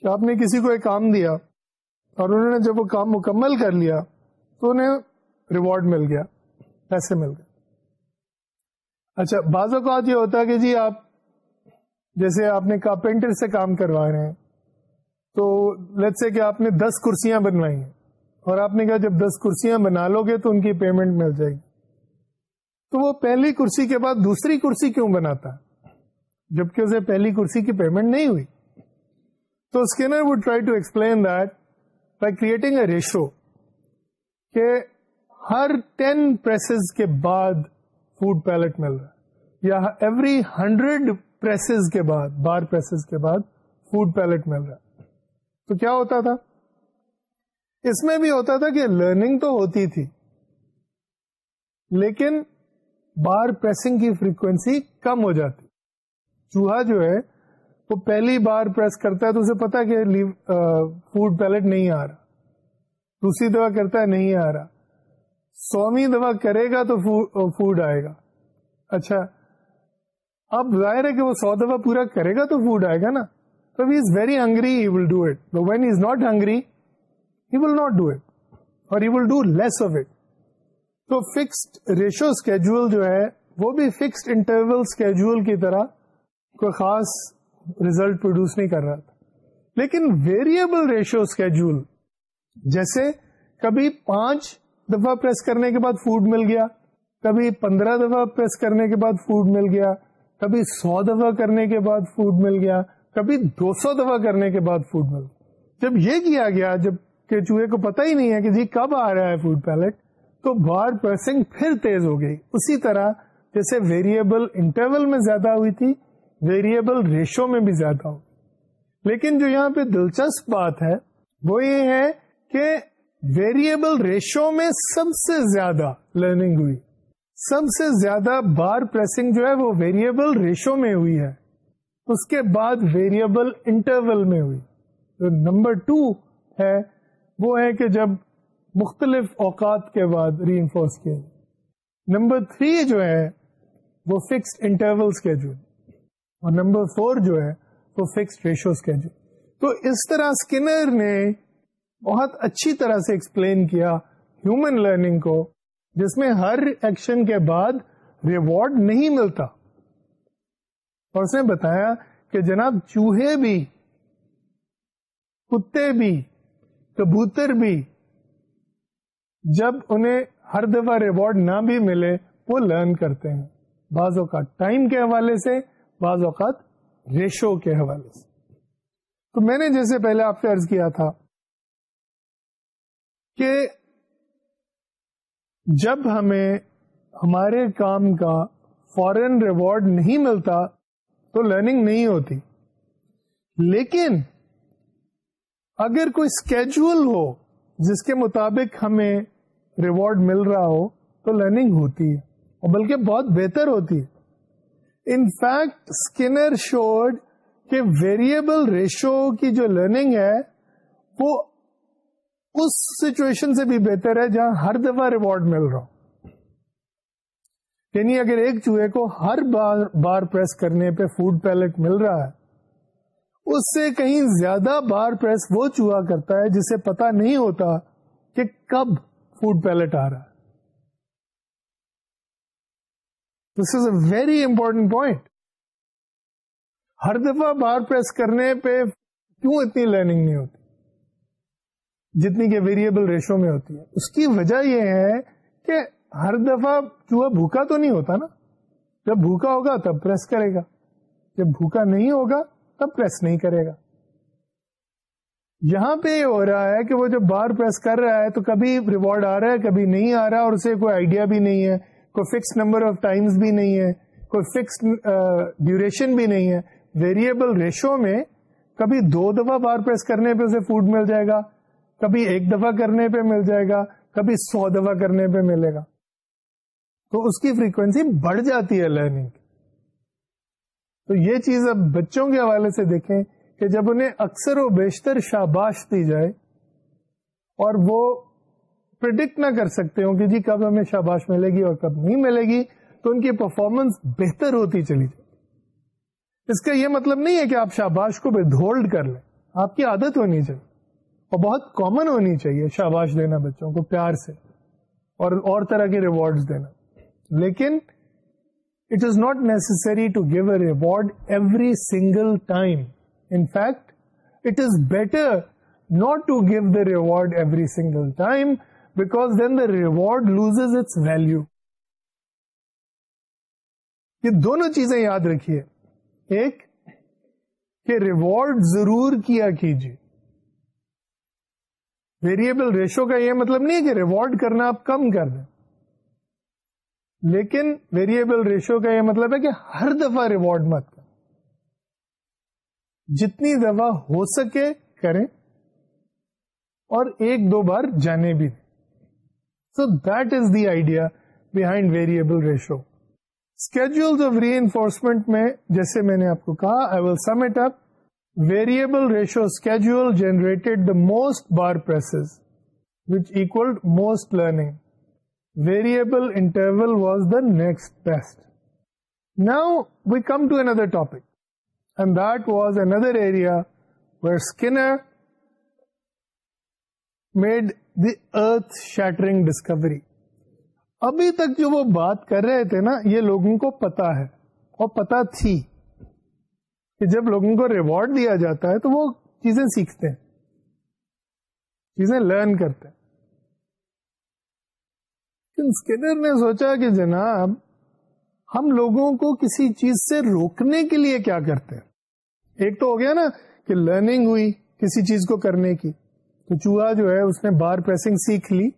کہ آپ نے کسی کو ایک کام دیا اور انہوں نے جب وہ کام مکمل کر لیا تو انہیں ریوارڈ مل گیا، پیسے مل گئے۔ اچھا بعض اوقات یہ ہوتا ہے کہ جی آپ جیسے آپ نے کارپینٹر سے کام کروا رہے ہیں، تو لیٹ سے کہ آپ نے دس کرسیاں بنوائی ہیں اور آپ نے کہا جب دس کرسیاں بنا لو گے تو ان کی پیمنٹ مل جائے گی۔ تو وہ پہلی کرسی کے بعد دوسری کرسی کیوں بناتا؟ جبکہ اسے پہلی کرسی کی پیمنٹ نہیں ہوئی۔ تو Skinner would try to explain that by creating a ratio کہ ہر ٹین پریسز کے بعد فوڈ پیلٹ مل رہا ہے، یا ایوری ہنڈریڈ پریسز کے بعد، بار پریسز کے بعد فوڈ پیلٹ مل رہا ہے۔ تو کیا ہوتا تھا؟ اس میں بھی ہوتا تھا کہ لرننگ تو ہوتی تھی، لیکن بار پریسنگ کی فریکوینسی کم ہو جاتی چوہا جو ہے، وہ پہلی بار پریس کرتا ہے تو اسے پتا کہ فوڈ پیلٹ نہیں آ رہا۔ دوسری دفعہ کرتا ہے، نہیں آ رہا۔ سومی دفعہ کرے گا تو فوڈ آئے گا۔ اچھا۔ اب ظاہر ہے کہ وہ سو دفعہ پورا کرے گا تو فوڈ آئے گا نا۔ تو is very hungry he will do it when is not hungry he will not do it or he will do less of it تو فکسڈ ریشو اسکیجل جو ہے، وہ بھی فکسڈ انٹرول اسکیجول کی طرح کوئی خاص ریزلٹ پروڈیوس نہیں کر رہا تھا۔ لیکن ویریبل ریشو اسکیجول جیسے کبھی پانچ دفعہ پریس کرنے کے بعد فوڈ مل گیا، کبھی پندرہ دفعہ پریس کرنے کے بعد فوڈ مل گیا، کبھی سو دفعہ کرنے کے بعد فوڈ مل گیا، کبھی دو سو دفعہ کرنے کے بعد فوڈ مل گیا۔ جب یہ کیا گیا، جبکہ چوہے کو پتا ہی نہیں ہے کہ جی کب آ رہا ہے فوڈ پیلٹ تو بار پریسنگ پھر تیز ہو گئی۔ اسی طرح جیسے ویریبل انٹرول میں زیادہ ہوئی تھی ویریبل ریشو میں بھی زیادہ ہو لیکن جو یہاں پہ دلچسپ بات ہے، وہ یہ ہے کہ ویریبل ریشو میں سب سے زیادہ لرننگ ہوئی۔ سب سے زیادہ بار پریسنگ جو ہے، وہ ویریبل ریشو میں ہوئی ہے۔ اس کے بعد ویریبل انٹرول میں ہوئی۔ جو نمبر ٹو ہے، وہ ہے کہ جب مختلف اوقات کے بعد ری انفورس کیا نمبر تھری جو ہے، وہ فکسڈ انٹرول اسکیجول اور نمبر فور جو ہے، وہ فکسڈ ریشو اسکیجول تو اس طرح اسکنر نے بہت اچھی طرح سے ایکسپلین کیا ہیومن لرننگ کو، جس میں ہر ایکشن کے بعد ریوارڈ نہیں ملتا۔ اور اس نے بتایا کہ جناب چوہے بھی، کتے بھی، کبوتر بھی جب انہیں ہر دفعہ ریوارڈ نہ بھی ملے، وہ لرن کرتے ہیں۔ بعض اوقات ٹائم کے حوالے سے، بعض اوقات ریشو کے حوالے سے۔ تو میں نے جیسے پہلے آپ سے ارض کیا تھا کہ جب ہمیں ہمارے کام کا فورن ریوارڈ نہیں ملتا، تو لرننگ نہیں ہوتی۔ لیکن اگر کوئی اسکیجول ہو جس کے مطابق ہمیں ریوارڈ مل رہا ہو تو لرننگ ہوتی ہے اور بلکہ بہت بہتر ہوتی ہے۔ ان فیکٹ اسکنر شوڈ کہ ویریبل ریشو کی جو لرننگ ہے، وہ اس سچویشن سے بھی بہتر ہے جہاں ہر دفعہ ریوارڈ مل رہا ہو۔ یعنی اگر ایک چوہے کو ہر بار بار پریس کرنے پہ فوڈ پیلٹ مل رہا ہے، اس سے کہیں زیادہ بار پریس وہ چوہا کرتا ہے جسے پتا نہیں ہوتا کہ کب فوڈ پیلٹ آ رہا ہے۔ This is a very important point ہر دفعہ بار پریس کرنے پہ کیوں اتنی لرننگ نہیں ہوتی؟ جتنی کہ ویریبل ریشو میں ہوتی ہے۔ اس کی وجہ یہ ہے کہ ہر دفعہ چوہا بھوکا تو نہیں ہوتا نا؟ جب بھوکا ہوگا تب پریس کرے گا۔ جب بھوکا نہیں ہوگا تب پریس نہیں کرے گا۔ یہاں پہ یہ ہو رہا ہے کہ وہ جب بار پریس کر رہا ہے تو کبھی ریوارڈ آ رہا ہے، کبھی نہیں آ رہا اور اسے کوئی آئیڈیا بھی نہیں ہے، کوئی فکس نمبر آف ٹائمز بھی نہیں ہے، کوئی فکس ڈیوریشن بھی نہیں ہے۔ ویریبل ریشو میں کبھی دو دفعہ بار پریس کرنے پہ اسے فوڈ مل جائے گا، کبھی ایک دفعہ کرنے پہ مل جائے گا، کبھی سو دفعہ کرنے پہ ملے گا۔ تو اس کی فریکوینسی بڑھ جاتی ہے لرننگ تو یہ چیز اب بچوں کے حوالے سے دیکھیں کہ جب انہیں اکثر و بیشتر شاباش دی جائے اور وہ پرڈکٹ نہ کر سکتے ہوں کہ جی کب ہمیں شاباش ملے گی اور کب نہیں ملے گی، تو ان کی پرفارمنس بہتر ہوتی چلی جائے۔ اس کا یہ مطلب نہیں ہے کہ آپ شاباش کو ہولڈ کر لیں۔ آپ کی عادت ہونی چاہیے اور بہت کامن ہونی چاہیے شاباش دینا بچوں کو پیار سے اور اور طرح کے ریوارڈ دینا۔ لیکن it is not necessary to give a reward every single time in fact it is better not to give the reward every single time because then the reward loses its value یہ دونوں چیزیں یاد رکھیے۔ ایک، کہ ریوارڈ ضرور کیا کیجیے۔ ویریبل ریشو کا یہ مطلب نہیں کہ ریوارڈ کرنا آپ کم کر دیں۔ لیکن ویریبل ریشو کا یہ مطلب ہے کہ ہر دفعہ ریوارڈ مت جتنی دفعہ ہو سکے کریں اور ایک دو بار جانے بھی دیں۔ So that is the idea behind variable ratio schedule of reinforcement میں، جیسے میں نے آپ کو کہا I will sum it up variable ratio schedule generated the most bar presses which equal most learning variable interval was the next best now we come to another topic and that was another area where Skinner made the earth shattering discovery ابھی تک جو وہ بات کر رہے تھے نا، یہ لوگوں کو پتا ہے۔ اور پتا تھی کہ جب لوگوں کو ریوارڈ دیا جاتا ہے تو وہ چیزیں سیکھتے ہیں۔ چیزیں لرن کرتے ہیں۔ اسکنر نے سوچا کہ جناب ہم لوگوں کو کسی چیز سے روکنے کے لیے کیا کرتے ہیں؟ ایک تو ہو گیا نا کہ لرننگ ہوئی کسی چیز کو کرنے کی، تو چوہا جو ہے اس نے بار پریسنگ سیکھ لی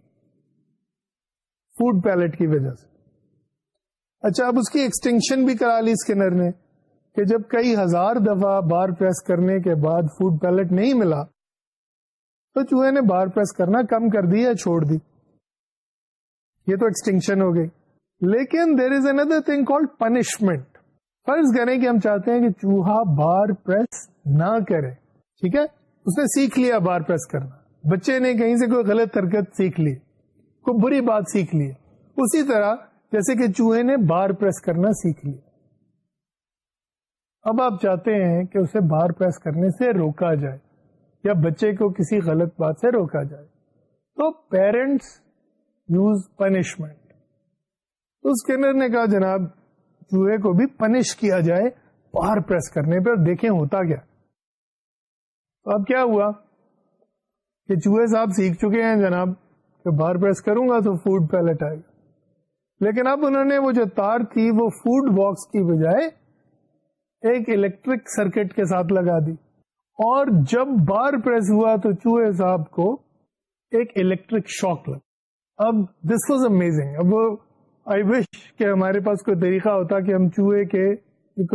فوڈ پیلٹ کی وجہ سے۔ اچھا اب اس کی ایکسٹینشن بھی کرا لی اسکنر نے کہ جب کئی ہزار دفعہ بار پریس کرنے کے بعد فوڈ پیلٹ نہیں ملا، تو چوہے نے بار پریس کرنا کم کر دی یا چھوڑ دی۔ یہ تو ایکسٹنکشن ہو گئی۔ لیکن there is another thing called punishment فرض کریں کہ ہم چاہتے ہیں کہ چوہا بار پریس نہ کرے، ٹھیک ہے؟ اس نے سیکھ لیا بار پریس کرنا۔ بچے نے کہیں سے کوئی غلط حرکت سیکھ لی، کوئی بری بات سیکھ لی۔ اسی طرح جیسے کہ چوہے نے بار پریس کرنا سیکھ لیا اب آپ چاہتے ہیں کہ اسے باہر پریس کرنے سے روکا جائے، یا بچے کو کسی غلط بات سے روکا جائے۔ تو پیرنٹس یوز پنشمنٹ تو اسکینر نے کہا، جناب، چوہے کو بھی پنش کیا جائے باہر پریس کرنے پہ دیکھیں ہوتا کیا۔ تو اب کیا ہوا؟ کہ چوہے صاحب سیکھ چکے ہیں، جناب، کہ باہر پریس کروں گا تو فوڈ پیلٹ آئے گا۔ لیکن اب انہوں نے وہ جو تار تھی، وہ فوڈ باکس کی بجائے ایک الیکٹرک سرکٹ کے ساتھ لگا دی۔ اور جب بار پریس ہوا تو چوہے صاحب کو ایک الیکٹرک شاک لگا۔ اب دس واز امیزنگ اب آئی وش کہ ہمارے پاس کوئی طریقہ ہوتا کہ ہم چوہے کے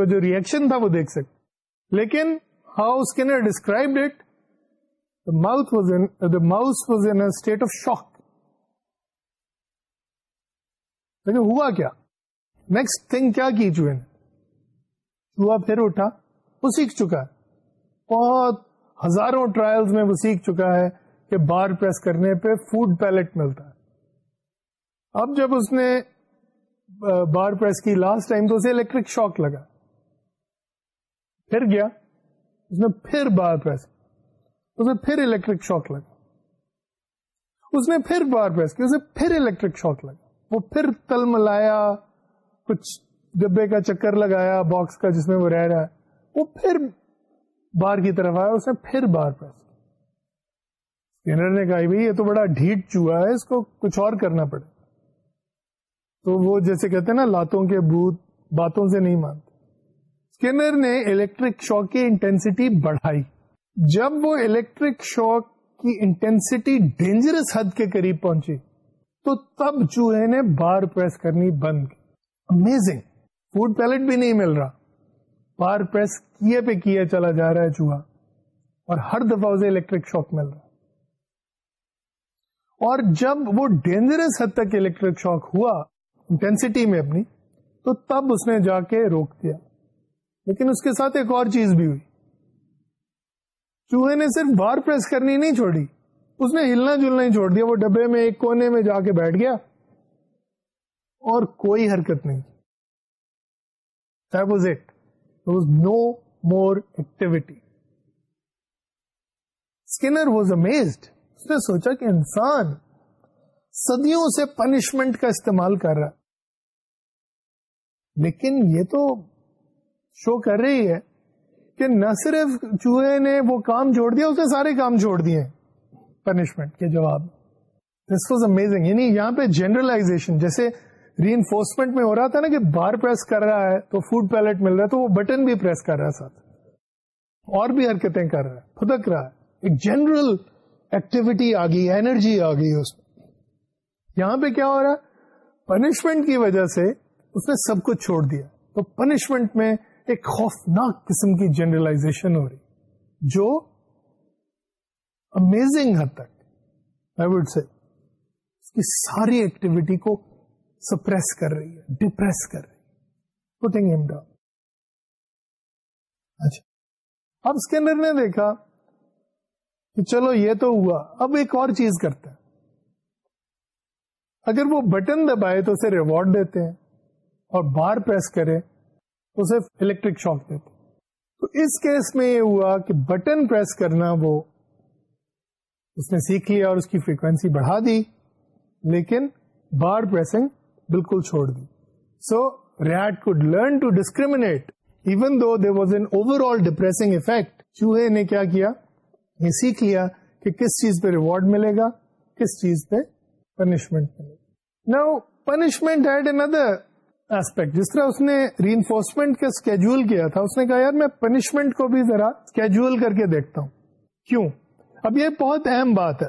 جو ریئیکشن تھا وہ دیکھ سکتے۔ لیکن how Skinner describe it mouth was the mouse was in state of shock لیکن ہوا کیا؟ نیکسٹ تھنگ کیا کی چوہے نے؟ چوہا پھر اٹھا، وہ سیکھ چکا ہے۔ بہت ہزاروں ٹرائل میں وہ سیکھ چکا ہے کہ بار پریس کرنے پہ فوڈ پیلٹ ملتا ہے۔ اب جب اس نے بار پریس کی لاسٹ ٹائم تو اسے الیکٹرک شاک لگا۔ پھر گیا۔ اس نے پھر بار پریس۔ اسے پھر الیکٹرک شاک لگا۔ اس نے پھر بار پریس کی، اسے پھر الیکٹرک شاک لگا۔ وہ پھر تل ملایا کچھ ڈبے کا چکر لگایا باکس کا جس میں وہ رہ رہا ہے۔ وہ پھر بار کی طرف آیا، اس نے پھر بار پریس اسکینر نے کہا، بھائی، یہ تو بڑا ڈھیٹ چوہا ہے، اس کو کچھ اور کرنا پڑے۔ تو وہ جیسے کہتے ہیں نا، لاتوں کے بوت باتوں سے نہیں مانتے۔ اسکینر نے الیکٹرک شاک کی انٹینسٹی بڑھائی۔ جب وہ الیکٹرک شاک کی انٹینسٹی ڈینجرس حد کے قریب پہنچی، تو تب چوہے نے بار پریس کرنی بند کی۔ امیزنگ فوڈ پیلٹ بھی نہیں مل رہا۔ بار پریس کیے پہ کیے چلا جا رہا ہے چوہا۔ اور ہر دفعہ اسے الیکٹرک شاک مل رہا۔ اور جب وہ ڈینجرس حد تک الیکٹرک شاک ہوا انٹینسٹی میں اپنی، تو تب اس نے جا کے روک دیا۔ لیکن اس کے ساتھ ایک اور چیز بھی ہوئی۔ چوہے نے صرف بار پریس کرنی نہیں چھوڑی، اس نے ہلنا جلنا ہی چھوڑ دیا۔ وہ ڈبے میں، ایک کونے میں جا کے بیٹھ گیا۔ اور کوئی حرکت نہیں۔ Was it was no more activity Skinner was amazed اس نے سوچا کہ انسان صدیوں سے پنشمنٹ کا استعمال کر رہا لیکن یہ تو شو کر رہی ہے کہ نہ صرف چوہے نے وہ کام چھوڑ دیا، اس نے سارے کام چھوڑ دیے پنشمنٹ کے جواب۔ دس واز امیزنگ یعنی یہاں پہ جنرلائزیشن جیسے ری انفورسمنٹ میں ہو رہا تھا نا کہ بار پریس کر رہا ہے تو فوڈ پیلٹ مل رہا ہے تو وہ بٹن بھی پریس کر رہا ہے ساتھ۔ اور بھی حرکتیں کر رہا ہے، پھدک رہا ہے۔ ایک جنرل ایکٹیویٹی آ گئی انرجی آ گئی اس میں۔ یہاں پہ کیا ہو رہا ہے؟ پنشمنٹ کی وجہ سے اس نے سب کچھ چھوڑ دیا۔ تو پنشمنٹ میں ایک خوفناک قسم کی جنرلائزیشن ہو رہی جو امیزنگ حد تک آئی وڈ سے اس کی ساری ایکٹیویٹی کو سپریس کر رہی ہے ڈپریس کر رہی ہے پوٹنگ ہم ڈاؤن اچھا۔ اب اسکینر نے دیکھا کہ چلو یہ تو ہوا، اب ایک اور چیز کرتا ہے۔ اگر وہ بٹن دبائے تو اسے ریوارڈ دیتے ہیں۔ اور بار پریس کرے تو صرف الیکٹرک شاک دیتے تو اس کیس میں یہ ہوا کہ بٹن پریس کرنا وہ اس نے سیکھ لیا اور اس کی فریکوینسی بڑھا دی، لیکن بار پریسنگ بالکل چھوڑ دی۔ So rat could learn to discriminate even though there was an overall depressing effect چوہے نے کیا کیا یہ سیکھ لیا کہ کس چیز پہ ریوارڈ ملے گا، کس چیز پہ پنشمنٹ ملے گا۔ نا پنشمنٹ ایڈ اندر ایسپیکٹ جس طرح اس نے ری انفورسمنٹ کا اسکیجول کیا تھا، اس نے کہا، یار، میں پنشمنٹ کو بھی ذرا اسکیجول کر کے دیکھتا ہوں۔ کیوں؟ اب یہ بہت اہم بات ہے۔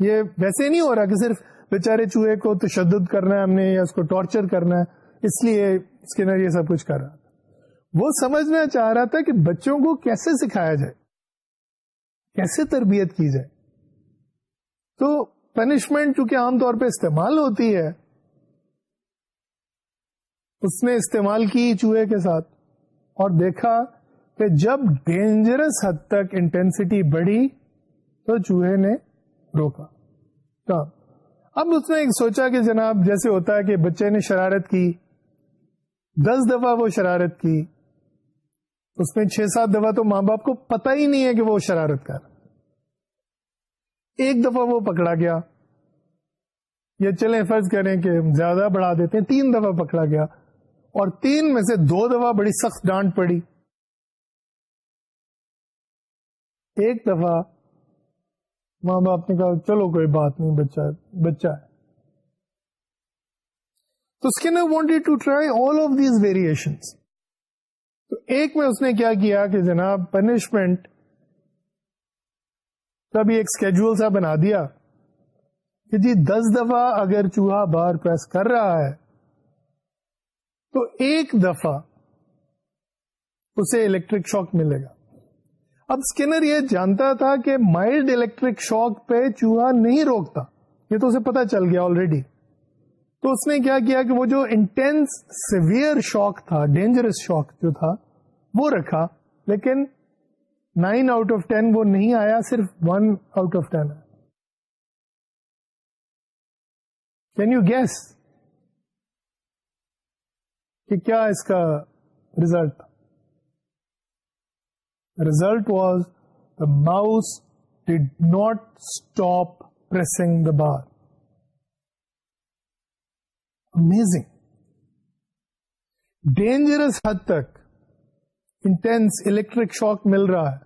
یہ ویسے نہیں ہو رہا کہ صرف بےچارے چوہے کو تشدد کرنا ہے ہم نے، یا اس کو ٹارچر کرنا ہے، اس لیے اسکنر یہ سب کچھ کر رہا تھا۔ وہ سمجھنا چاہ رہا تھا کہ بچوں کو کیسے سکھایا جائے، کیسے تربیت کی جائے۔ تو پنشمنٹ چونکہ عام طور پہ استعمال ہوتی ہے اس نے استعمال کی چوہے کے ساتھ اور دیکھا کہ جب ڈینجرس حد تک انٹینسٹی بڑھی تو چوہے نے روکا۔ کام اب اس نے ایک سوچا کہ جناب جیسے ہوتا ہے کہ بچے نے شرارت کی، دس دفعہ وہ شرارت کی، اس میں چھ سات دفعہ تو ماں باپ کو پتا ہی نہیں ہے کہ وہ شرارت کر ایک دفعہ وہ پکڑا گیا یا چلیں فرض کریں کہ زیادہ بڑھا دیتے ہیں، تین دفعہ پکڑا گیا۔ اور تین میں سے دو دفعہ بڑی سخت ڈانٹ پڑی۔ ایک دفعہ ماں باپ نے کہا، چلو کوئی بات نہیں، بچہ بچہ ہے۔ تو اس کے نا wanted to try all of these variation تو ایک میں اس نے کیا کیا کہ جناب پنشمنٹ کبھی ایک اسکیجول سا بنا دیا کہ جی دس دفعہ اگر چوہا بار پریس کر رہا ہے تو ایک دفعہ اسے الیکٹرک شاک ملے گا۔ اب اسکنر یہ جانتا تھا کہ مائلڈ الیکٹرک شاک پہ چوہا نہیں روکتا۔ یہ تو اسے پتا چل گیا آلریڈی تو اس نے کیا کیا کہ وہ جو انٹینس سیویئر شاک تھا ڈینجرس شاک جو تھا، وہ رکھا۔ لیکن نائن آؤٹ آف ٹین وہ نہیں آیا، صرف one out of ten can you guess کہ کیا اس کا result result was the mouse did not stop pressing the bar amazing dangerous حد تک انٹینس الیکٹرک شاک مل رہا ہے.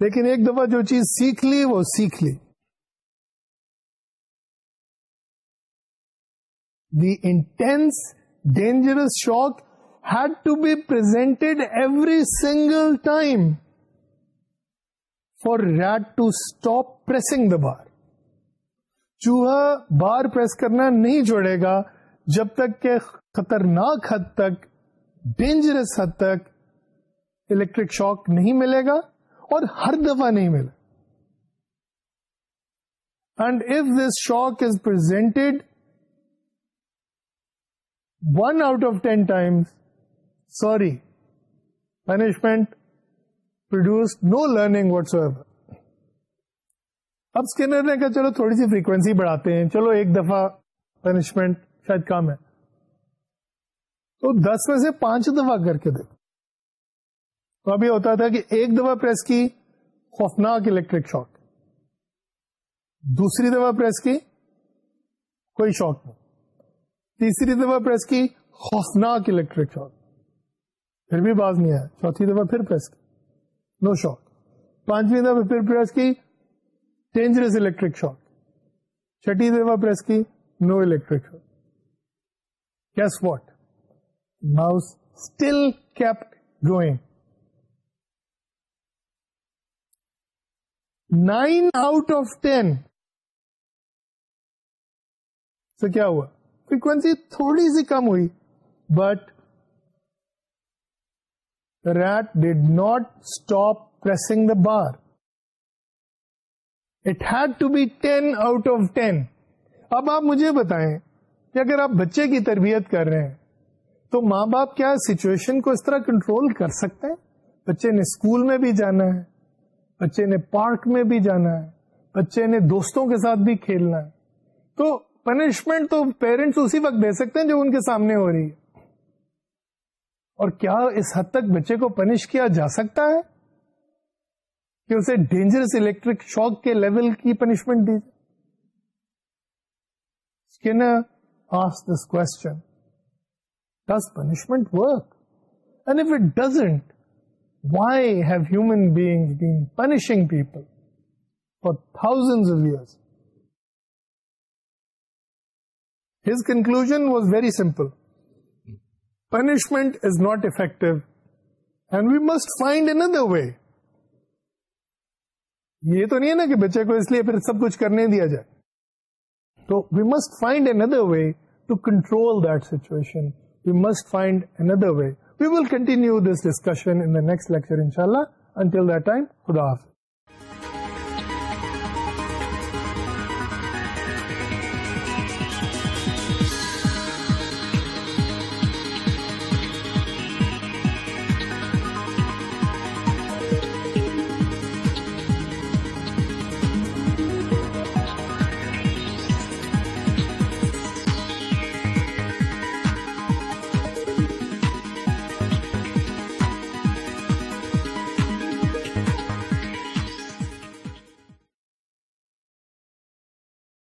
لیکن ایک دفعہ جو چیز سیکھ لی، وہ سیکھ لی. The intense dangerous shock had to be presented every single time for rat to stop pressing the bar چوہا بار پریس کرنا نہیں چھوڑے گا جب تک کہ خطرناک حد تک ڈینجرس حد تک الیکٹرک شاک نہیں ملے گا اور ہر دفعہ نہیں ملے۔ And if this shock is presented one out of ten times sorry punishment produce no learning whatsoever اب اسکینر نے کہا چلو تھوڑی سی فریکوینسی بڑھاتے ہیں چلو ایک دفعہ پنشمنٹ شاید کم ہے تو دس میں سے پانچ دفعہ کر کے دیکھو تو اب یہ ہوتا تھا کہ ایک دفعہ پریس کی خوفناک الیکٹرک شاک دوسری دفعہ پریس کی کوئی شاک نہیں تیسری دفعہ پریس کی، خوفناک الیکٹرک شاک پھر بھی باز نہیں آیا۔ چوتھی دفعہ پھر پریس کی۔ نو شاک پانچویں دفعہ پھر پریس کی ڈینجرس الیکٹرک شاک چھٹی دفعہ پریس کی no electric shock guess what mouse still kept going nine out of ten سے کیا ہوا فریکوینسی تھوڑی سی کم ہوئی but rat did not stop pressing the bar it had to be ten out of ten اب آپ مجھے بتائیں کہ اگر آپ بچے کی تربیت کر رہے ہیں، تو ماں باپ کیا سچویشن کو اس طرح کنٹرول کر سکتے ہیں؟ بچے نے اسکول میں بھی جانا ہے، بچے نے پارک میں بھی جانا ہے، بچے نے دوستوں کے ساتھ بھی کھیلنا ہے۔ تو پنشمنٹ تو پیرنٹس اسی وقت دے سکتے ہیں جو ان کے سامنے ہو رہی ہے۔ اور کیا اس حد تک بچے کو پنش کیا جا سکتا ہے کہ اسے ڈینجرس الیکٹرک شاک کے لیول کی punishment the ask this question does punishment work and if it doesn't why have human beings been punishing people for thousand of years his conclusion was very simple punishment is not effective and we must find another way یہ تو نہیں ہے نا کہ بچے کو اس لیے پھر سب کچھ کرنے دیا جائے. تو we must find another way to control that situation we must find another way we will continue this discussion in the next lecture ان شاء اللہ انٹل دیٹ ٹائم خدا حافظ